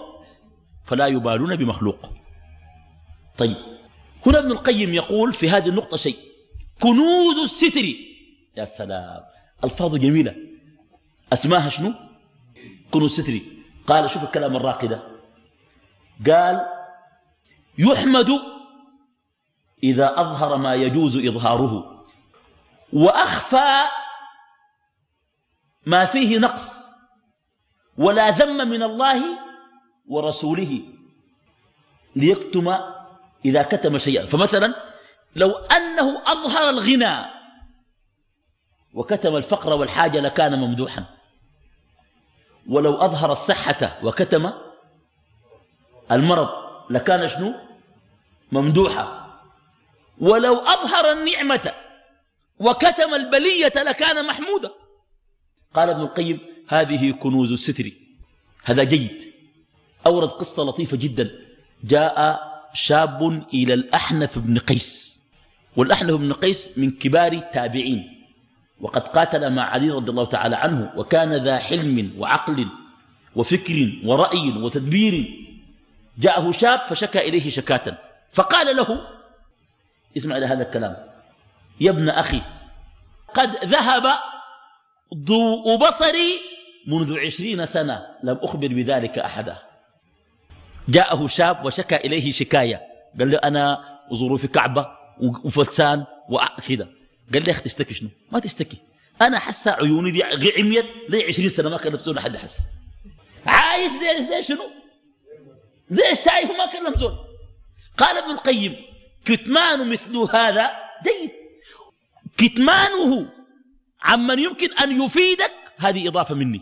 فلا يبالون بمخلوق. طيب هنا ابن القيم يقول في هذه النقطة شيء كنوز الستر. يا سلام ألفاظ جميلة. أسماها شنو؟ كنوز الستر. قال شوف الكلام الراقي ده قال يحمد إذا أظهر ما يجوز إظهاره وأخفى ما فيه نقص. ولا ذم من الله ورسوله ليكتم إذا كتم شيئا. فمثلا لو أنه أظهر الغنى وكتم الفقر والحاجة لكان ممدوحا. ولو أظهر الصحة وكتم المرض لكان شنو؟ ممدوحا. ولو أظهر النعمة وكتم البلية لكان محمودا. قال ابن القيم هذه كنوز الستر. هذا جيد. أورد قصة لطيفة جدا. جاء شاب إلى الأحنف بن قيس. والأحنف بن قيس من كبار التابعين. وقد قاتل مع علي رضي الله تعالى عنه وكان ذا حلم وعقل وفكر ورأي وتدبير. جاءه شاب فشكى إليه شكاة. فقال له اسمع إلى هذا الكلام. يا ابن أخي قد ذهب ضوء بصري منذ عشرين سنة لم أخبر بذلك أحدا. جاءه شاب وشكى إليه شكاية. قال له أنا ظروفي كعبة وفلسان وكذا. قال لي أخي تشتكي شنو؟ ما تشتكي. أنا حاسة عيوني دي عميت لي عشرين سنة ما كلمت زول حد حس عايش زي زي شنو؟ زي الشايف وما كلم زول قال ابن القيم كتمان مثل هذا جيد. كتمانه عمن يمكن أن يفيدك هذه إضافة مني.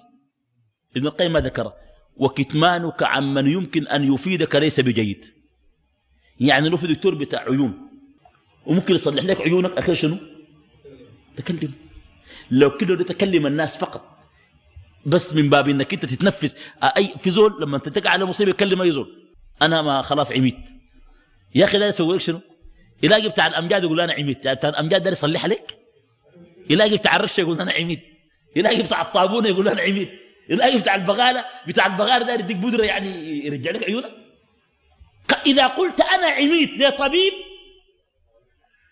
ابن القيم ما ذكر وكتمانك عمن يمكن أن يفيدك ليس بجيد. يعني لو في دكتور بتاع عيون وممكن يصلح لك عيونك أخير شنو؟ تكلم. لو كده تكلم الناس فقط بس من باب إنك أنت تتنفس. أي في زول لما أنت تقع على مصيبة يكلم أي زول أنا ما خلاص عميت. يا أخي لا يسوي شنو؟ يلاقي بتاع الأمجاد يقول أنا عميت. بتاع الأمجاد ده يصلح لك؟ يلاقي بتاع الرشة يقول أنا عميت. يلاقي بتاع الطابونة يقول أنا عميت. يلاقي بتاع البغالة بتاع البغالة ده يديك بودرة يعني يرجع لك عيونك إذا قلت أنا عميت لطبيب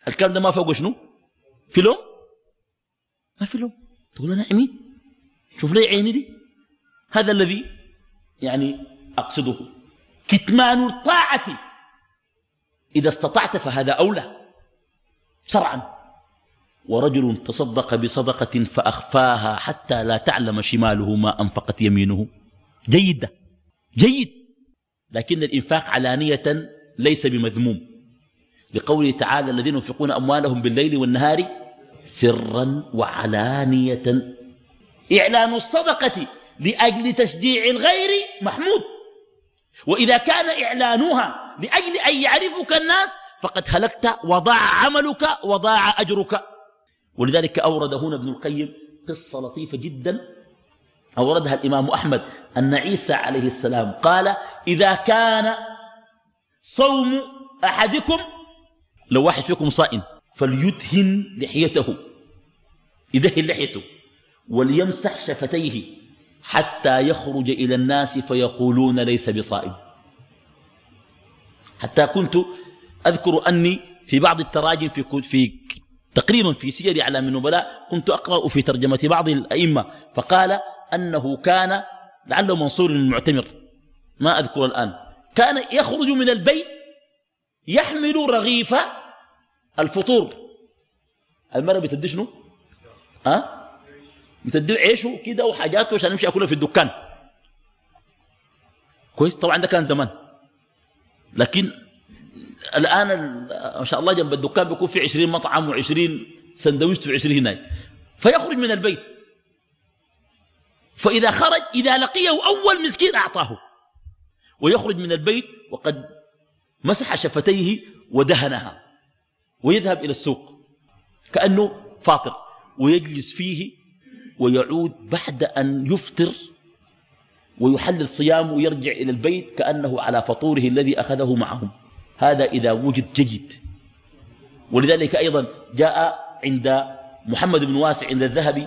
الكلام ده ما فوق شنو؟ في لوم؟ ما في لوم. تقول أنا عميت؟ شوف لي عيني دي. هذا الذي يعني أقصده. كتمان الطاعة إذا استطعت فهذا أولى. شرعا. ورجل تصدق بصدقة فأخفاها حتى لا تعلم شماله ما أنفقت يمينه. جيد. جيد. لكن الإنفاق علانية ليس بمذموم. لقوله تعالى الذين ينفقون أموالهم بالليل والنهار سرا وعلانية. إعلان الصدقة لأجل تشجيع الغير محمود. وإذا كان إعلانها لأجل أن يعرفك الناس فقد هلكت وضاع عملك وضاع أجرك. ولذلك أورد هنا ابن القيم قصة لطيفة جدا. أوردها الإمام أحمد أن عيسى عليه السلام قال إذا كان صوم أحدكم لو واحد فيكم صائم فليدهن لحيته. يدهن لحيته. وليمسح شفتيه حتى يخرج إلى الناس فيقولون ليس بصائم. حتى كنت أذكر أني في بعض التراجم في, في تقريبا في سير أعلام النبلاء كنت أقرأ في ترجمة بعض الأئمة فقال أنه كان لعله منصور المعتمر ما أذكر الآن. كان يخرج من البيت يحمل رغيف الفطور. المرأة بتدي شنو؟ أه؟ بتدي عيشه كده وحاجاته عشان يمشي يأكلها في الدكان. كويس؟ طبعا ده كان زمان. لكن الآن ما شاء الله جنب الدكان بيكون في عشرين مطعم وعشرين سندويشت وعشرين هناك. فيخرج من البيت. فإذا خرج إذا لقيه أول مسكين أعطاه. ويخرج من البيت وقد مسح شفتيه ودهنها. ويذهب إلى السوق. كأنه فاطر. ويجلس فيه ويعود بعد أن يفطر ويحلل صيامه ويرجع إلى البيت كأنه على فطوره الذي أخذه معهم. هذا إذا وجد جيد ولذلك أيضا جاء عند محمد بن واسع عند الذهبي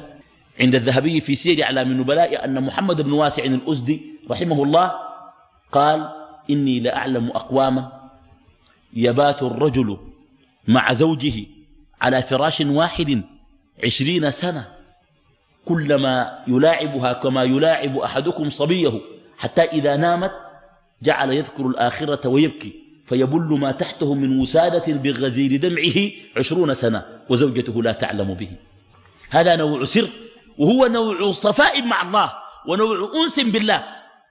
عند الذهبي في سير أعلام النبلاء أن محمد بن واسع الأزدي رحمه الله قال إني لأعلم أقواما يبات الرجل مع زوجه على فراش واحد عشرين سنة كلما يلاعبها كما يلاعب أحدكم صبيه حتى إذا نامت جعل يذكر الآخرة ويبكي. فيبل ما تحته من وسادة بغزير دمعه عشرون سنة وزوجته لا تعلم به. هذا نوع سر وهو نوع صفاء مع الله ونوع أنس بالله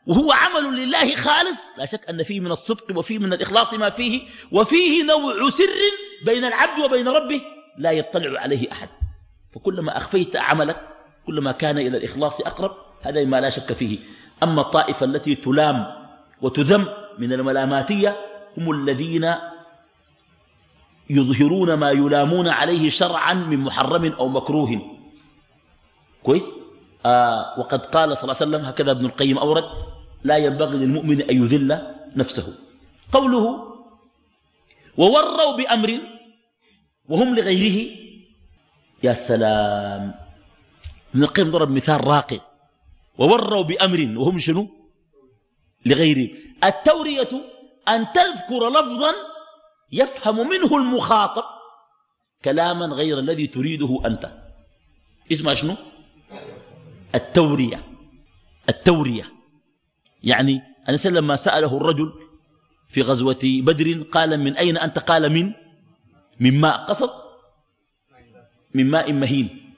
وهو عمل لله خالص. لا شك أن فيه من الصدق وفيه من الإخلاص ما فيه وفيه نوع سر بين العبد وبين ربه لا يطلع عليه أحد. فكلما أخفيت عملك كلما كان إلى الإخلاص أقرب هذا ما لا شك فيه. أما الطائفة التي تلام وتذم من الملاماتية هم الذين يظهرون ما يلامون عليه شرعا من محرم أو مكروه. كويس؟ آه وقد قال صلى الله عليه وسلم هكذا ابن القيم أورد لا ينبغي للمؤمن أن يذل نفسه. قوله ووروا بأمر وهم لغيره. يا سلام! ابن القيم ضرب مثال راقي. ووروا بأمر وهم شنو؟ لغيره. التورية أن تذكر لفظا يفهم منه المخاطب كلاما غير الذي تريده أنت. اسمها شنو؟ التورية. التورية. يعني أنس لما سأله الرجل في غزوة بدر قال من أين أنت؟ قال من؟ من ماء. قصد؟ من ماء مهين.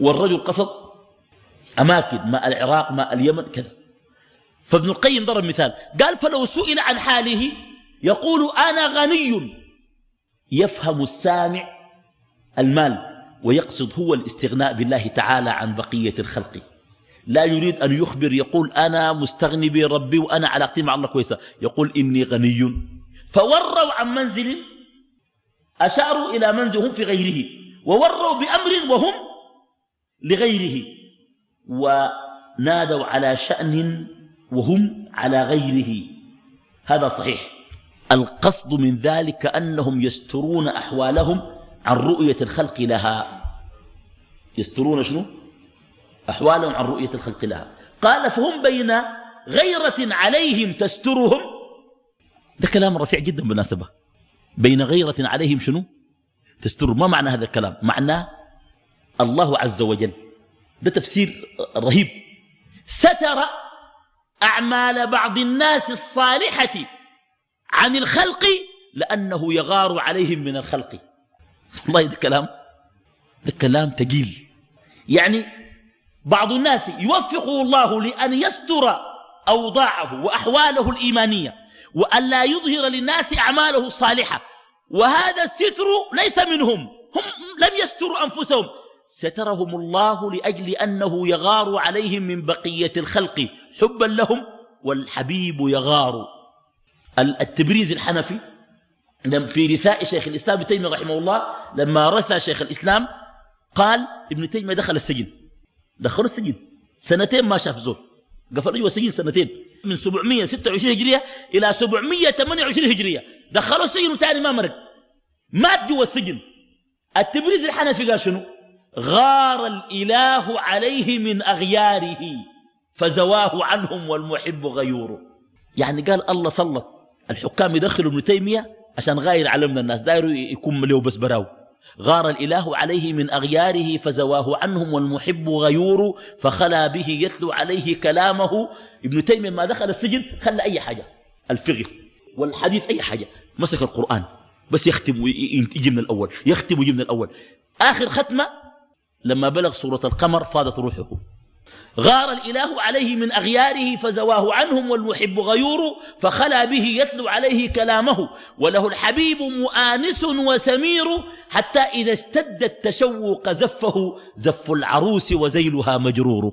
والرجل قصد أماكن ماء العراق ماء اليمن كذا. فابن القيم ضرب مثال. قال فلو سئل عن حاله يقول أنا غني يفهم السامع المال ويقصد هو الاستغناء بالله تعالى عن بقية الخلق. لا يريد أن يخبر يقول أنا مستغني بربي وأنا علاقتي مع الله كويسة. يقول إني غني. فوروا عن منزل أشاروا إلى منزلهم في غيره. ووروا بأمر وهم لغيره. ونادوا على شأن وهم على غيره. هذا صحيح. القصد من ذلك أنهم يسترون أحوالهم عن رؤية الخلق لها. يسترون شنو؟ أحوالهم عن رؤية الخلق لها. قال فهم بين غيرة عليهم تسترهم. ده كلام رفيع جدا بالمناسبة. بين غيرة عليهم شنو؟ تستر. ما معنى هذا الكلام؟ معناه الله عز وجل. ده تفسير رهيب. ستر أعمال بعض الناس الصالحة عن الخلق لأنه يغار عليهم من الخلق. والله ده كلام ده كلام تقيل يعني بعض الناس يوفقه الله لأن يستر أوضاعه وأحواله الإيمانية وأن لا يظهر للناس أعماله الصالحة. وهذا الستر ليس منهم هم لم يستروا أنفسهم. سترهم الله لأجل أنه يغار عليهم من بقية الخلق. حبا لهم والحبيب يغار. التبريز الحنفي في رثاء شيخ الإسلام ابن تيمية رحمه الله لما رثى شيخ الإسلام قال ابن تيمية دخل السجن. دخل السجن. سنتين ما شاف زور. قفل جوا السجن سنتين. من 726 هجرية إلى 728 هجرية. دخلوا السجن وتاني ما مرق. مات جوا السجن. التبريز الحنفي قال شنو؟ غار الإله عليه من أغياره فزواه عنهم والمحب غيوره. يعني قال الله سلط الحكام يدخلوا ابن تيمية عشان غاير على من الناس دايروا يكون مليو بس براو. غار الإله عليه من أغياره فزواه عنهم والمحب غيور فخلا به يتلو عليه كلامه. ابن تيمية ما دخل السجن خلى أي حاجة الفقه والحديث أي حاجة مسك القرآن بس يختم ويجي من الأول يختم ويجي من الأول. آخر ختمة لما بلغ سورة القمر فاضت روحه. غار الإله عليه من أغياره فزواه عنهم والمحب غيور فخلا به يتلو عليه كلامه. وله الحبيب مؤانس وسمير حتى إذا اشتد التشوق زفه زف العروس وزيلها مجرور.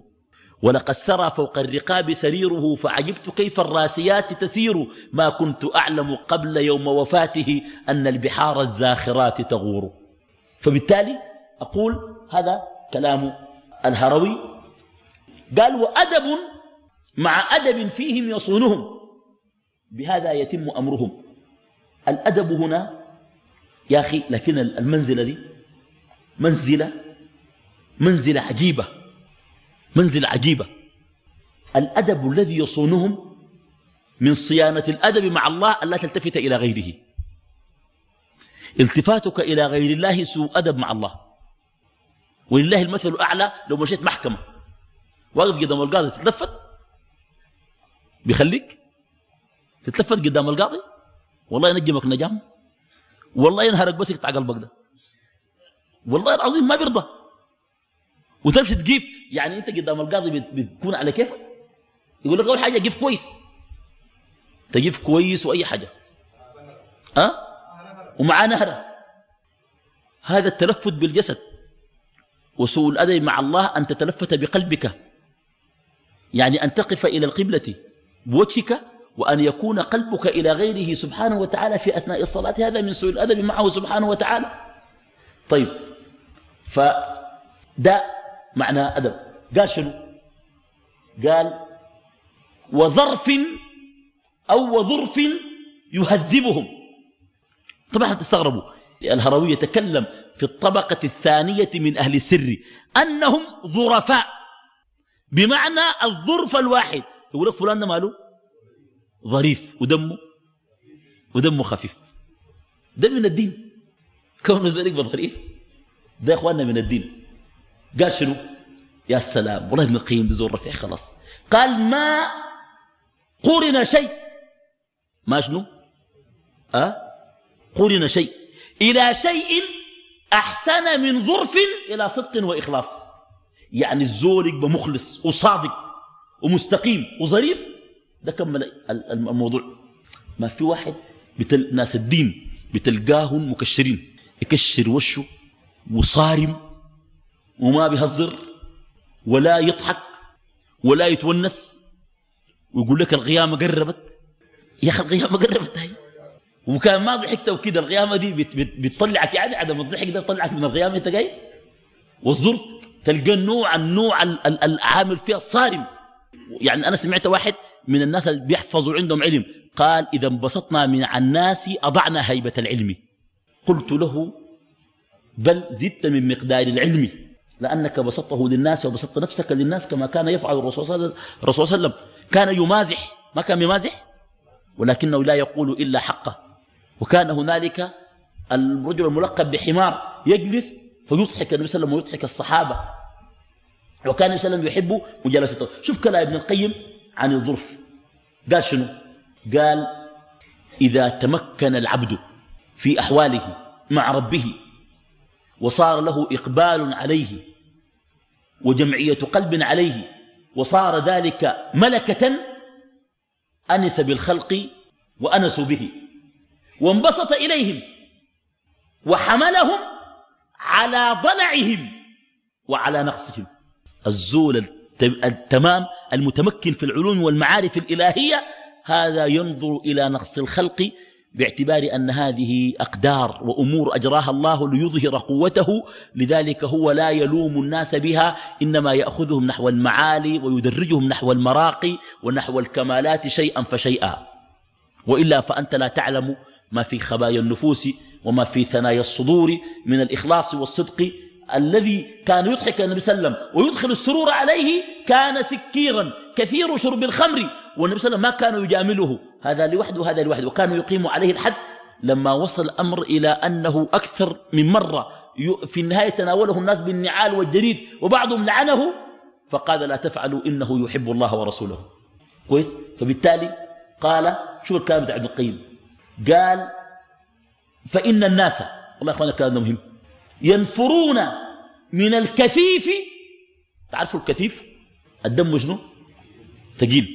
ولقد سرى فوق الرقاب سريره فعجبت كيف الراسيات تسير. ما كنت أعلم قبل يوم وفاته أن البحار الزاخرات تغور. فبالتالي أقول هذا كلام الهروي. قال وأدب مع أدب فيهم يصونهم. بهذا يتم أمرهم. الأدب هنا يا أخي لكن المنزلة دي منزلة منزلة عجيبة منزلة عجيبة. الأدب الذي يصونهم من صيانة الأدب مع الله ألا تلتفت إلى غيره. التفاتك إلى غير الله سوء أدب مع الله. ولله المثل الأعلى لو مشيت محكمة. واقف قدام القاضي تتلفت؟ بيخليك؟ تتلفت قدام القاضي؟ والله ينجمك نجام والله ينهرك بس يقطع قلبك ده. والله العظيم ما بيرضى. وتمشي تجيب يعني انت قدام القاضي بتكون على كيفك؟ يقول لك أول حاجة جيب كويس. تجيب كويس وأي حاجة. ها؟ أه؟ ومعاه نهره. هذا التلفت بالجسد. وسوء الأدب مع الله أن تتلفت بقلبك. يعني أن تقف إلى القبلة بوجهك وأن يكون قلبك إلى غيره سبحانه وتعالى في أثناء الصلاة. هذا من سوء الأدب معه سبحانه وتعالى. طيب فده معنى أدب. قال شنو؟ قال وظرف أو وظرف يهذبهم. طبعا تستغربوا. الهروي يتكلم في الطبقة الثانية من أهل السر أنهم ظرفاء. بمعنى الظرف الواحد. يقول لك فلان ماله؟ ظريف. ودمه؟ ودمه خفيف. ده من الدين. كونه ذلك بالظريف ده يا إخواننا من الدين. قال شنو؟ يا سلام والله ابن القيم بزور رفيع خلاص. قال ما قرن شيء. ما شنو؟ أه؟ قرن شيء. إلى شيء أحسن من ظرف إلى صدق وإخلاص. يعني الزول يبقى مخلص وصادق ومستقيم وظريف ده كمل الموضوع. ما في واحد بتل ناس الدين بتلقاهم مكشرين يكشر وشه وصارم وما بيهزر ولا يضحك ولا يتونس ويقول لك القيامة قربت. يا أخي القيامة قربت هاي. وكان ما ضحكت وكده القيامة دي بتطلعك يعني؟ عدم الضحك ده طلعك من القيامة أنت جاي؟ والظرف تلقى النوع النوع العامل فيها صارم. يعني أنا سمعت واحد من الناس اللي بيحفظوا عندهم علم قال إذا انبسطنا من الناس أضعنا هيبة العلم. قلت له بل زدت من مقدار العلم لأنك بسطته للناس وبسطت نفسك للناس كما كان يفعل الرسول صلى الله عليه وسلم كان يمازح ما كان يمازح ولكنه لا يقول إلا حقه. وكان هنالك الرجل الملقب بحمار يجلس فيضحك النبي صلى الله عليه وسلم ويضحك الصحابة. وكان النبي صلى الله عليه وسلم يحب مجالسته. شوف كلام ابن القيم عن الظرف. قال شنو؟ قال إذا تمكن العبد في أحواله مع ربه وصار له إقبال عليه وجمعية قلب عليه وصار ذلك ملكة أنس بالخلق وأنسوا به. وانبسط إليهم وحملهم على ضلعهم وعلى نقصهم. الزول التمام المتمكن في العلوم والمعارف الإلهية هذا ينظر إلى نقص الخلق باعتبار أن هذه أقدار وأمور أجراها الله ليظهر قوته لذلك هو لا يلوم الناس بها إنما يأخذهم نحو المعالي ويدرجهم نحو المراقي ونحو الكمالات شيئا فشيئا. وإلا فأنت لا تعلم ما في خبايا النفوس وما في ثنايا الصدور من الإخلاص والصدق الذي كان يضحك النبي صلى الله عليه وسلم ويدخل السرور عليه كان سكيرا كثير شرب الخمر والنبي صلى الله عليه وسلم ما كان يجامله. هذا لوحده وهذا لوحده. وكانوا يقيم عليه الحد لما وصل الأمر إلى أنه أكثر من مرة في النهاية تناوله الناس بالنعال والجريد وبعضهم لعنه فقال لا تفعلوا إنه يحب الله ورسوله. كويس؟ فبالتالي قال شو الكلام بتاع ابن القيم. قال فإن الناس والله أخوانا الكلام مهم ينفرون من الكثيف تعرفوا الكثيف الدم شنو؟ ثقيل.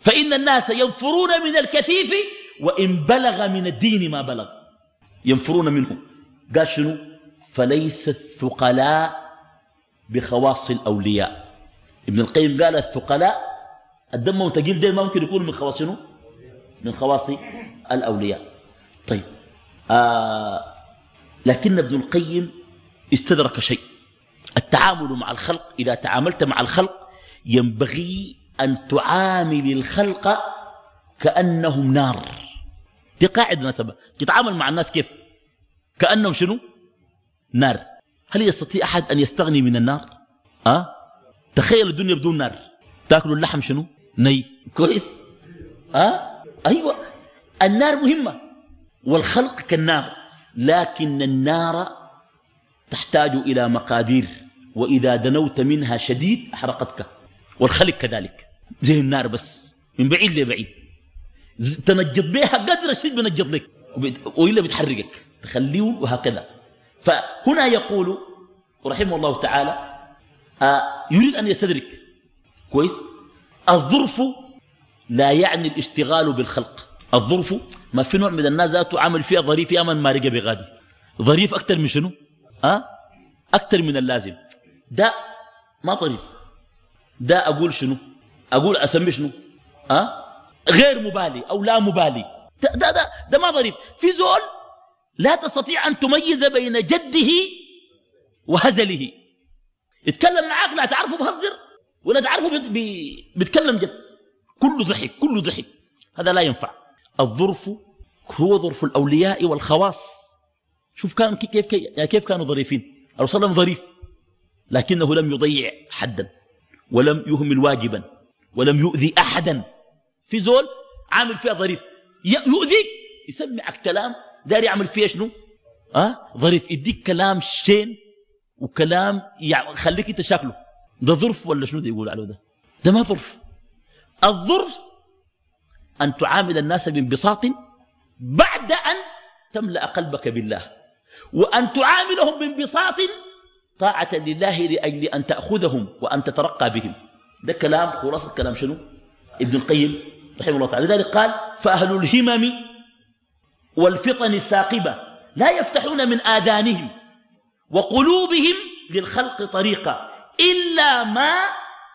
فإن الناس ينفرون من الكثيف وإن بلغ من الدين ما بلغ. ينفرون منه. قال شنو؟ فليس الثقلاء بخواص الأولياء. ابن القيم قال الثقلاء الدم ثقيل ده ما ممكن يكون من خواص من خواص الأولياء. طيب آه لكن ابن القيم استدرك شيء. التعامل مع الخلق إذا تعاملت مع الخلق ينبغي أن تعامل الخلق كأنهم نار. دي قاعدة نسبة تتعامل مع الناس كيف؟ كأنهم شنو؟ نار. هل يستطيع أحد أن يستغني من النار؟ أه؟ تخيل الدنيا بدون نار. تاكلوا اللحم شنو؟ ني. كويس. أه؟ أيوة. النار مهمة والخلق كالنار لكن النار تحتاج إلى مقادير وإذا دنوت منها شديد أحرقتك والخلق كذلك. زي النار بس من بعيد لبعيد. تنجد بها قدر الشيء بنجد لك وإلا بتحرقك. تخليه وهكذا. فهنا يقول رحمه الله تعالى آه يريد أن يستدرك. كويس؟ الظرف لا يعني الاشتغال بالخلق. الظرف ما في نوع من الناس ذاته عمل فيها ظريف يا من ما رقى بغادي. ظريف أكثر من شنو؟ أه؟ أكثر من اللازم. ده ما ظريف. ده أقول شنو؟ أقول أسمي شنو؟ أه؟ غير مبالي أو لا مبالي. ده, ده, ده, ما ظريف. في زول لا تستطيع أن تميز بين جده وهزله. يتكلم معاك لا تعرفه بهزر ولا تعرفه بيتكلم جد. كله ضحك كله ضحك. هذا لا ينفع. الظرف هو ظرف الأولياء والخواص. شوف كان كيف, كيف, يعني كيف كانوا ظريفين؟ الرسول ظريف لكنه لم يضيع حدا ولم يهمل واجبا ولم يؤذي أحدا. في زول عامل فيها ظريف يؤذيك يسمعك كلام داري يعمل فيها شنو؟ أه؟ ظريف يديك كلام شين وكلام يخليك انت شكله ده ظرف ولا شنو ده يقول عليه ده؟ ده ما ظرف. الظرف أن تعامل الناس بانبساط بعد أن تملأ قلبك بالله وأن تعاملهم بانبساط طاعة لله لأجل أن تأخذهم وأن تترقى بهم. ده كلام خلاصة كلام شنو؟ ابن القيم رحمه الله تعالى. لذلك قال فأهل الهمم والفطن الثاقبة لا يفتحون من آذانهم وقلوبهم للخلق طريقة إلا ما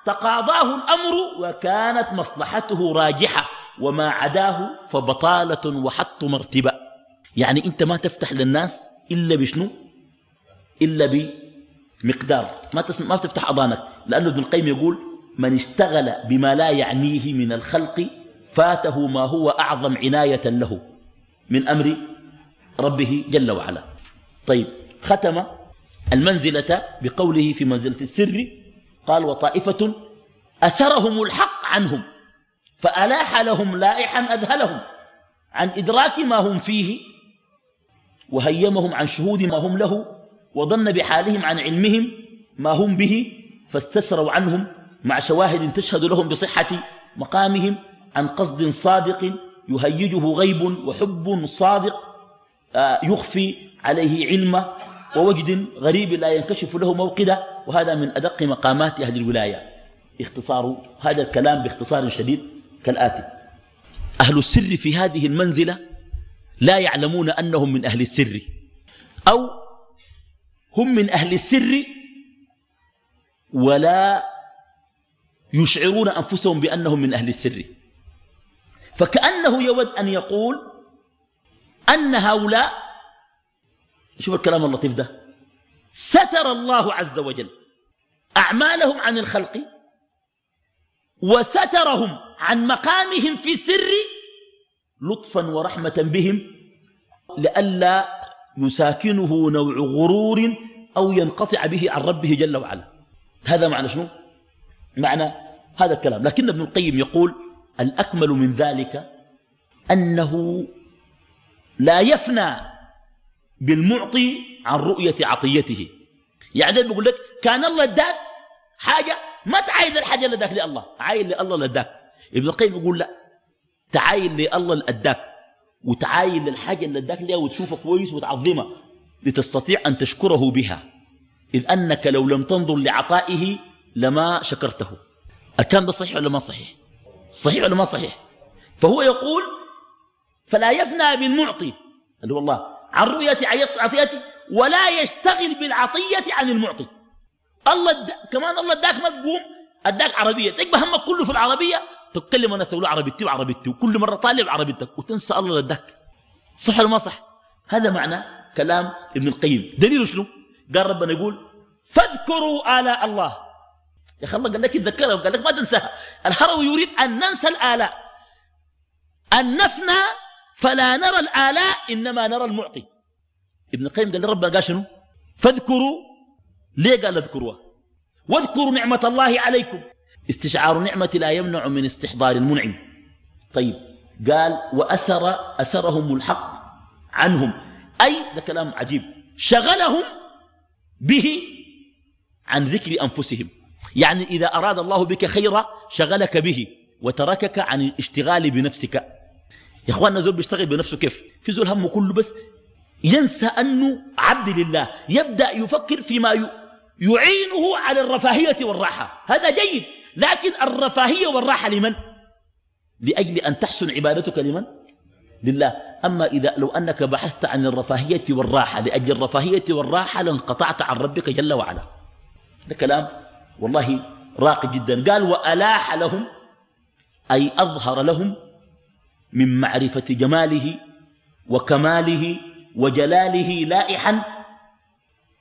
تقاضاه الأمر وكانت مصلحته راجحة. وما عداه فبطالة وحط مرتبة. يعني أنت ما تفتح للناس إلا بشنو؟ إلا بمقدار. ما, ما تفتح أضانك لأنه ابن القيم يقول من اشتغل بما لا يعنيه من الخلق فاته ما هو أعظم عناية له من أمر ربه جل وعلا. طيب ختم المنزلة بقوله في منزلة السر قال وطائفة أسرهم الحق عنهم. فألاح لهم لائحا أذهلهم عن إدراك ما هم فيه وهيمهم عن شهود ما هم له وظن بحالهم عن علمهم ما هم به فاستسروا عنهم مع شواهد تشهد لهم بصحة مقامهم عن قصد صادق يهيجه غيب وحب صادق آه، يخفي عليه علمه ووجد غريب لا ينكشف له موقده وهذا من أدق مقامات أهل الولاية. اختصار هذا الكلام باختصار شديد. كالآتي. أهل السر في هذه المنزلة لا يعلمون أنهم من أهل السر أو هم من أهل السر ولا يشعرون أنفسهم بأنهم من أهل السر. فكأنه يود أن يقول أن هؤلاء شوف الكلام اللطيف ده ستر الله عز وجل أعمالهم عن الخلق وسترهم عن مقامهم في السر لطفا ورحمة بهم لئلا يساكنه نوع غرور أو ينقطع به عن ربه جل وعلا. هذا معنى شنو؟ معنى هذا الكلام. لكن ابن القيم يقول الأكمل من ذلك أنه لا يفنى بالمعطي عن رؤية عطيته. يعني بيقول لك كان الله اداك حاجة ما تعايد الحاجة اداك لله. عايد لله اللي اداك ابن القيم يقول لا تعايد لله اللي اداك وتعايد للحاجة اللي أداك لها وتشوفها كويس وتعظمها لتستطيع أن تشكره بها. إذ أنك لو لم تنظر لعطائه لما شكرته. الكلام ده صحيح ولا ما صحيح؟ صحيح ولا ما صحيح؟ فهو يقول فلا يفنى بالمعطي. اللي هو الله عن رؤية عطيته ولا يشتغل بالعطية عن المعطي. الله. كمان الله اداك ما تقوم أداك عربية. تقبل همك كله في العربية؟ تتكلم أنا أسوي عربيتي وعربيتي وكل مرة طالب عربيتك وتنسى الله أداك. صح ولا ما صح؟ هذا معنى كلام ابن القيم. دليل شنو؟ قال ربنا يقول فاذكروا آلاء الله. يا أخي الله قال لك تذكرها وقال لك ما تنساها. الهروي يريد أن ننسى الآلاء. أن نفنى فلا نرى الآلاء إنما نرى المعطي. ابن القيم قال ربنا قال شنو؟ فاذكروا. ليه قال اذكروها واذكروا نعمة الله عليكم. استشعار نعمة لا يمنع من استحضار المنعم. طيب قال وأسر أسرهم الحق عنهم. أي ده كلام عجيب. شغلهم به عن ذكر أنفسهم. يعني إذا أراد الله بك خيرا شغلك به وتركك عن الاشتغال بنفسك. يا اخواننا زول بيشتغل بنفسه كيف؟ في زول همه كله بس ينسى أنه عبد لله. يبدأ يفكر فيما يعينه على الرفاهية والراحة. هذا جيد. لكن الرفاهية والراحة لمن؟ لأجل أن تحسن عبادتك لمن؟ لله. أما إذا لو أنك بحثت عن الرفاهية والراحة لأجل الرفاهية والراحة لانقطعت عن ربك جل وعلا. ده كلام والله راقي جدا. قال وألاح لهم أي أظهر لهم من معرفة جماله وكماله وجلاله لائحا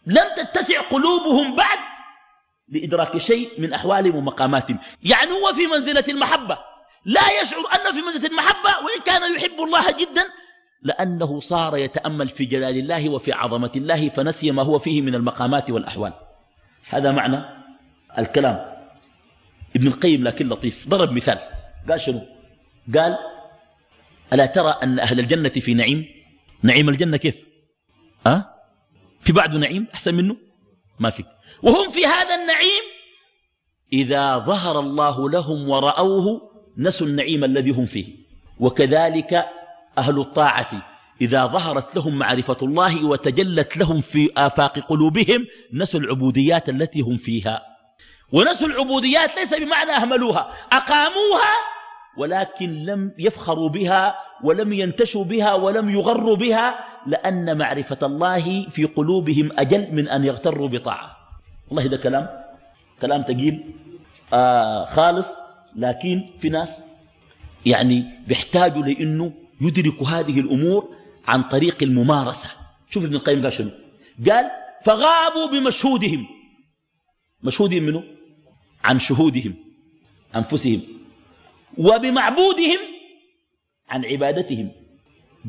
لم تتسع قلوبهم بعد لإدراك شيء من أحوالهم ومقاماتهم. يعني هو في منزلة المحبة. لا يشعر أنه في منزلة المحبة وإن كان يحب الله جدا لأنه صار يتأمل في جلال الله وفي عظمة الله فنسي ما هو فيه من المقامات والأحوال. هذا معنى الكلام. ابن القيم لكن لطيف. ضرب مثال. قال شنو؟ قال ألا ترى أن أهل الجنة في نعيم؟ نعيم الجنة كيف؟ أه؟ في بعد نعيم أحسن منه؟ ما في وهم في هذا النعيم إذا ظهر الله لهم ورأوه نسوا النعيم الذي هم فيه. وكذلك أهل الطاعة إذا ظهرت لهم معرفة الله وتجلت لهم في آفاق قلوبهم نسوا العبوديات التي هم فيها. ونسوا العبوديات ليس بمعنى أهملوها أقاموها ولكن لم يفخروا بها ولم ينتشوا بها ولم يغروا بها لأن معرفة الله في قلوبهم أجل من أن يغتروا بطاعة. والله ده كلام كلام تقيل آه خالص لكن في ناس يعني بيحتاجوا لأنه يدركوا هذه الأمور عن طريق الممارسة. شوف ابن القيم قال شنو؟ قال فغابوا بمشهودهم. مشهودهم منه عن شهودهم أنفسهم. وبمعبودهم عن عبادتهم.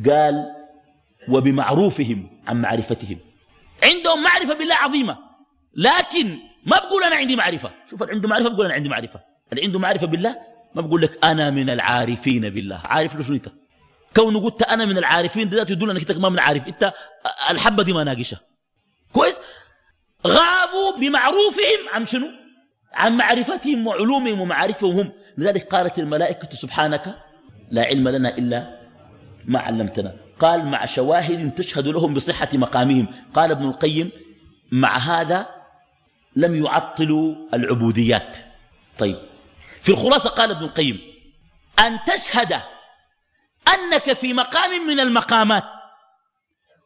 قال وبمعروفهم عن معرفتهم. عندهم معرفة بالله عظيمة. لكن ما بقول أنا عندي معرفة. شوف اللي عنده معرفة بقول أنا عندي معرفة. اللي عنده معرفة بالله ما بقول لك أنا من العارفين بالله. عارف له شنو أنت؟ كون قلت أنا من العارفين ذات يدل أنك ما من عارف. أنت الحبة دي ما ناقشة. كويس؟ غابوا بمعروفهم عن شنو؟ عن معرفتهم وعلومهم ومعارفهم. هم لذلك قالت الملائكة سبحانك لا علم لنا إلا ما علمتنا. قال مع شواهد تشهد لهم بصحة مقامهم. قال ابن القيم مع هذا لم يعطلوا العبوديات. طيب. في الخلاصة قال ابن القيم أن تشهد أنك في مقام من المقامات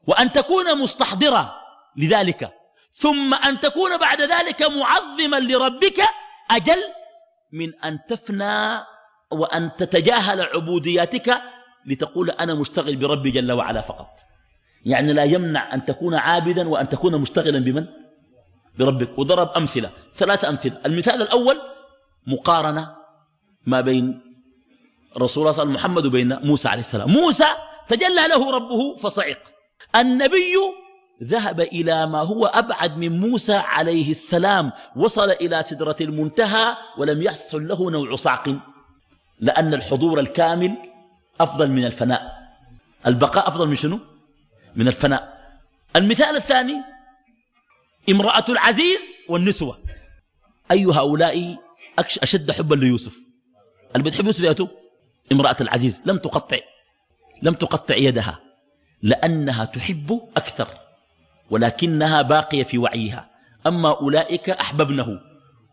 وأن تكون مستحضرا لذلك ثم أن تكون بعد ذلك معظما لربك أجل من أن تفنى وأن تتجاهل عبودياتك لتقول أنا مشتغل بربي جل وعلا فقط. يعني لا يمنع أن تكون عابدا وأن تكون مشتغلا بمن؟ بربك. وضرب أمثلة ثلاثة أمثلة. المثال الأول مقارنة ما بين رسول الله صلى محمد وبين موسى عليه السلام. موسى تجلى له ربه فصعق. النبي ذهب إلى ما هو أبعد من موسى عليه السلام وصل إلى سدرة المنتهى ولم يحصل له نوع صعق. لأن الحضور الكامل أفضل من الفناء. البقاء أفضل من شنو؟ من الفناء. المثال الثاني امرأة العزيز والنسوة. أي هؤلاء أشد حبا ليوسف؟ اللي بتحب يوسف يأتوا امرأة العزيز. لم تقطع لم تقطع يدها لأنها تحب أكثر ولكنها باقية في وعيها. أما أولئك أحببنه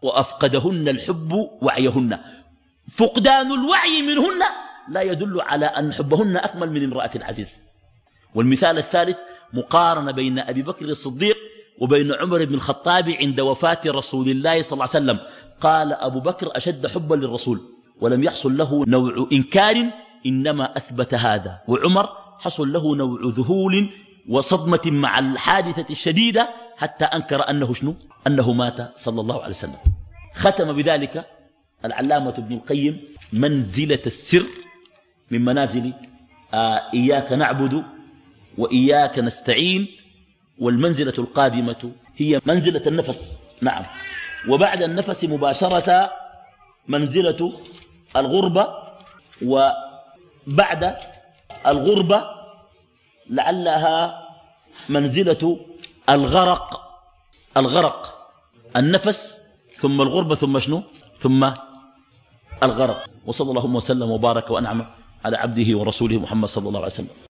وأفقدهن الحب وعيهن. فقدان الوعي منهن لا يدل على أن حبهن أكمل من امرأة العزيز. والمثال الثالث مقارنة بين أبي بكر الصديق وبين عمر بن الخطاب عند وفاة رسول الله صلى الله عليه وسلم. قال أبو بكر أشد حبا للرسول ولم يحصل له نوع إنكار إنما أثبت هذا. وعمر حصل له نوع ذهول وصدمة مع الحادثة الشديدة حتى أنكر أنه شنو؟ أنه مات صلى الله عليه وسلم. ختم بذلك العلامة ابن القيم منزلة السر من منازل آه إياك نعبد وإياك نستعين والمنزلة القادمة هي منزلة النفس. نعم. وبعد النفس مباشرة منزلة الغربة وبعد الغربة لعلها منزلة الغرق. الغرق النفس ثم الغربة ثم شنو؟ ثم الغرق. وصلى الله وسلم وبارك وأنعم. على عبده ورسوله محمد صلى الله عليه وسلم.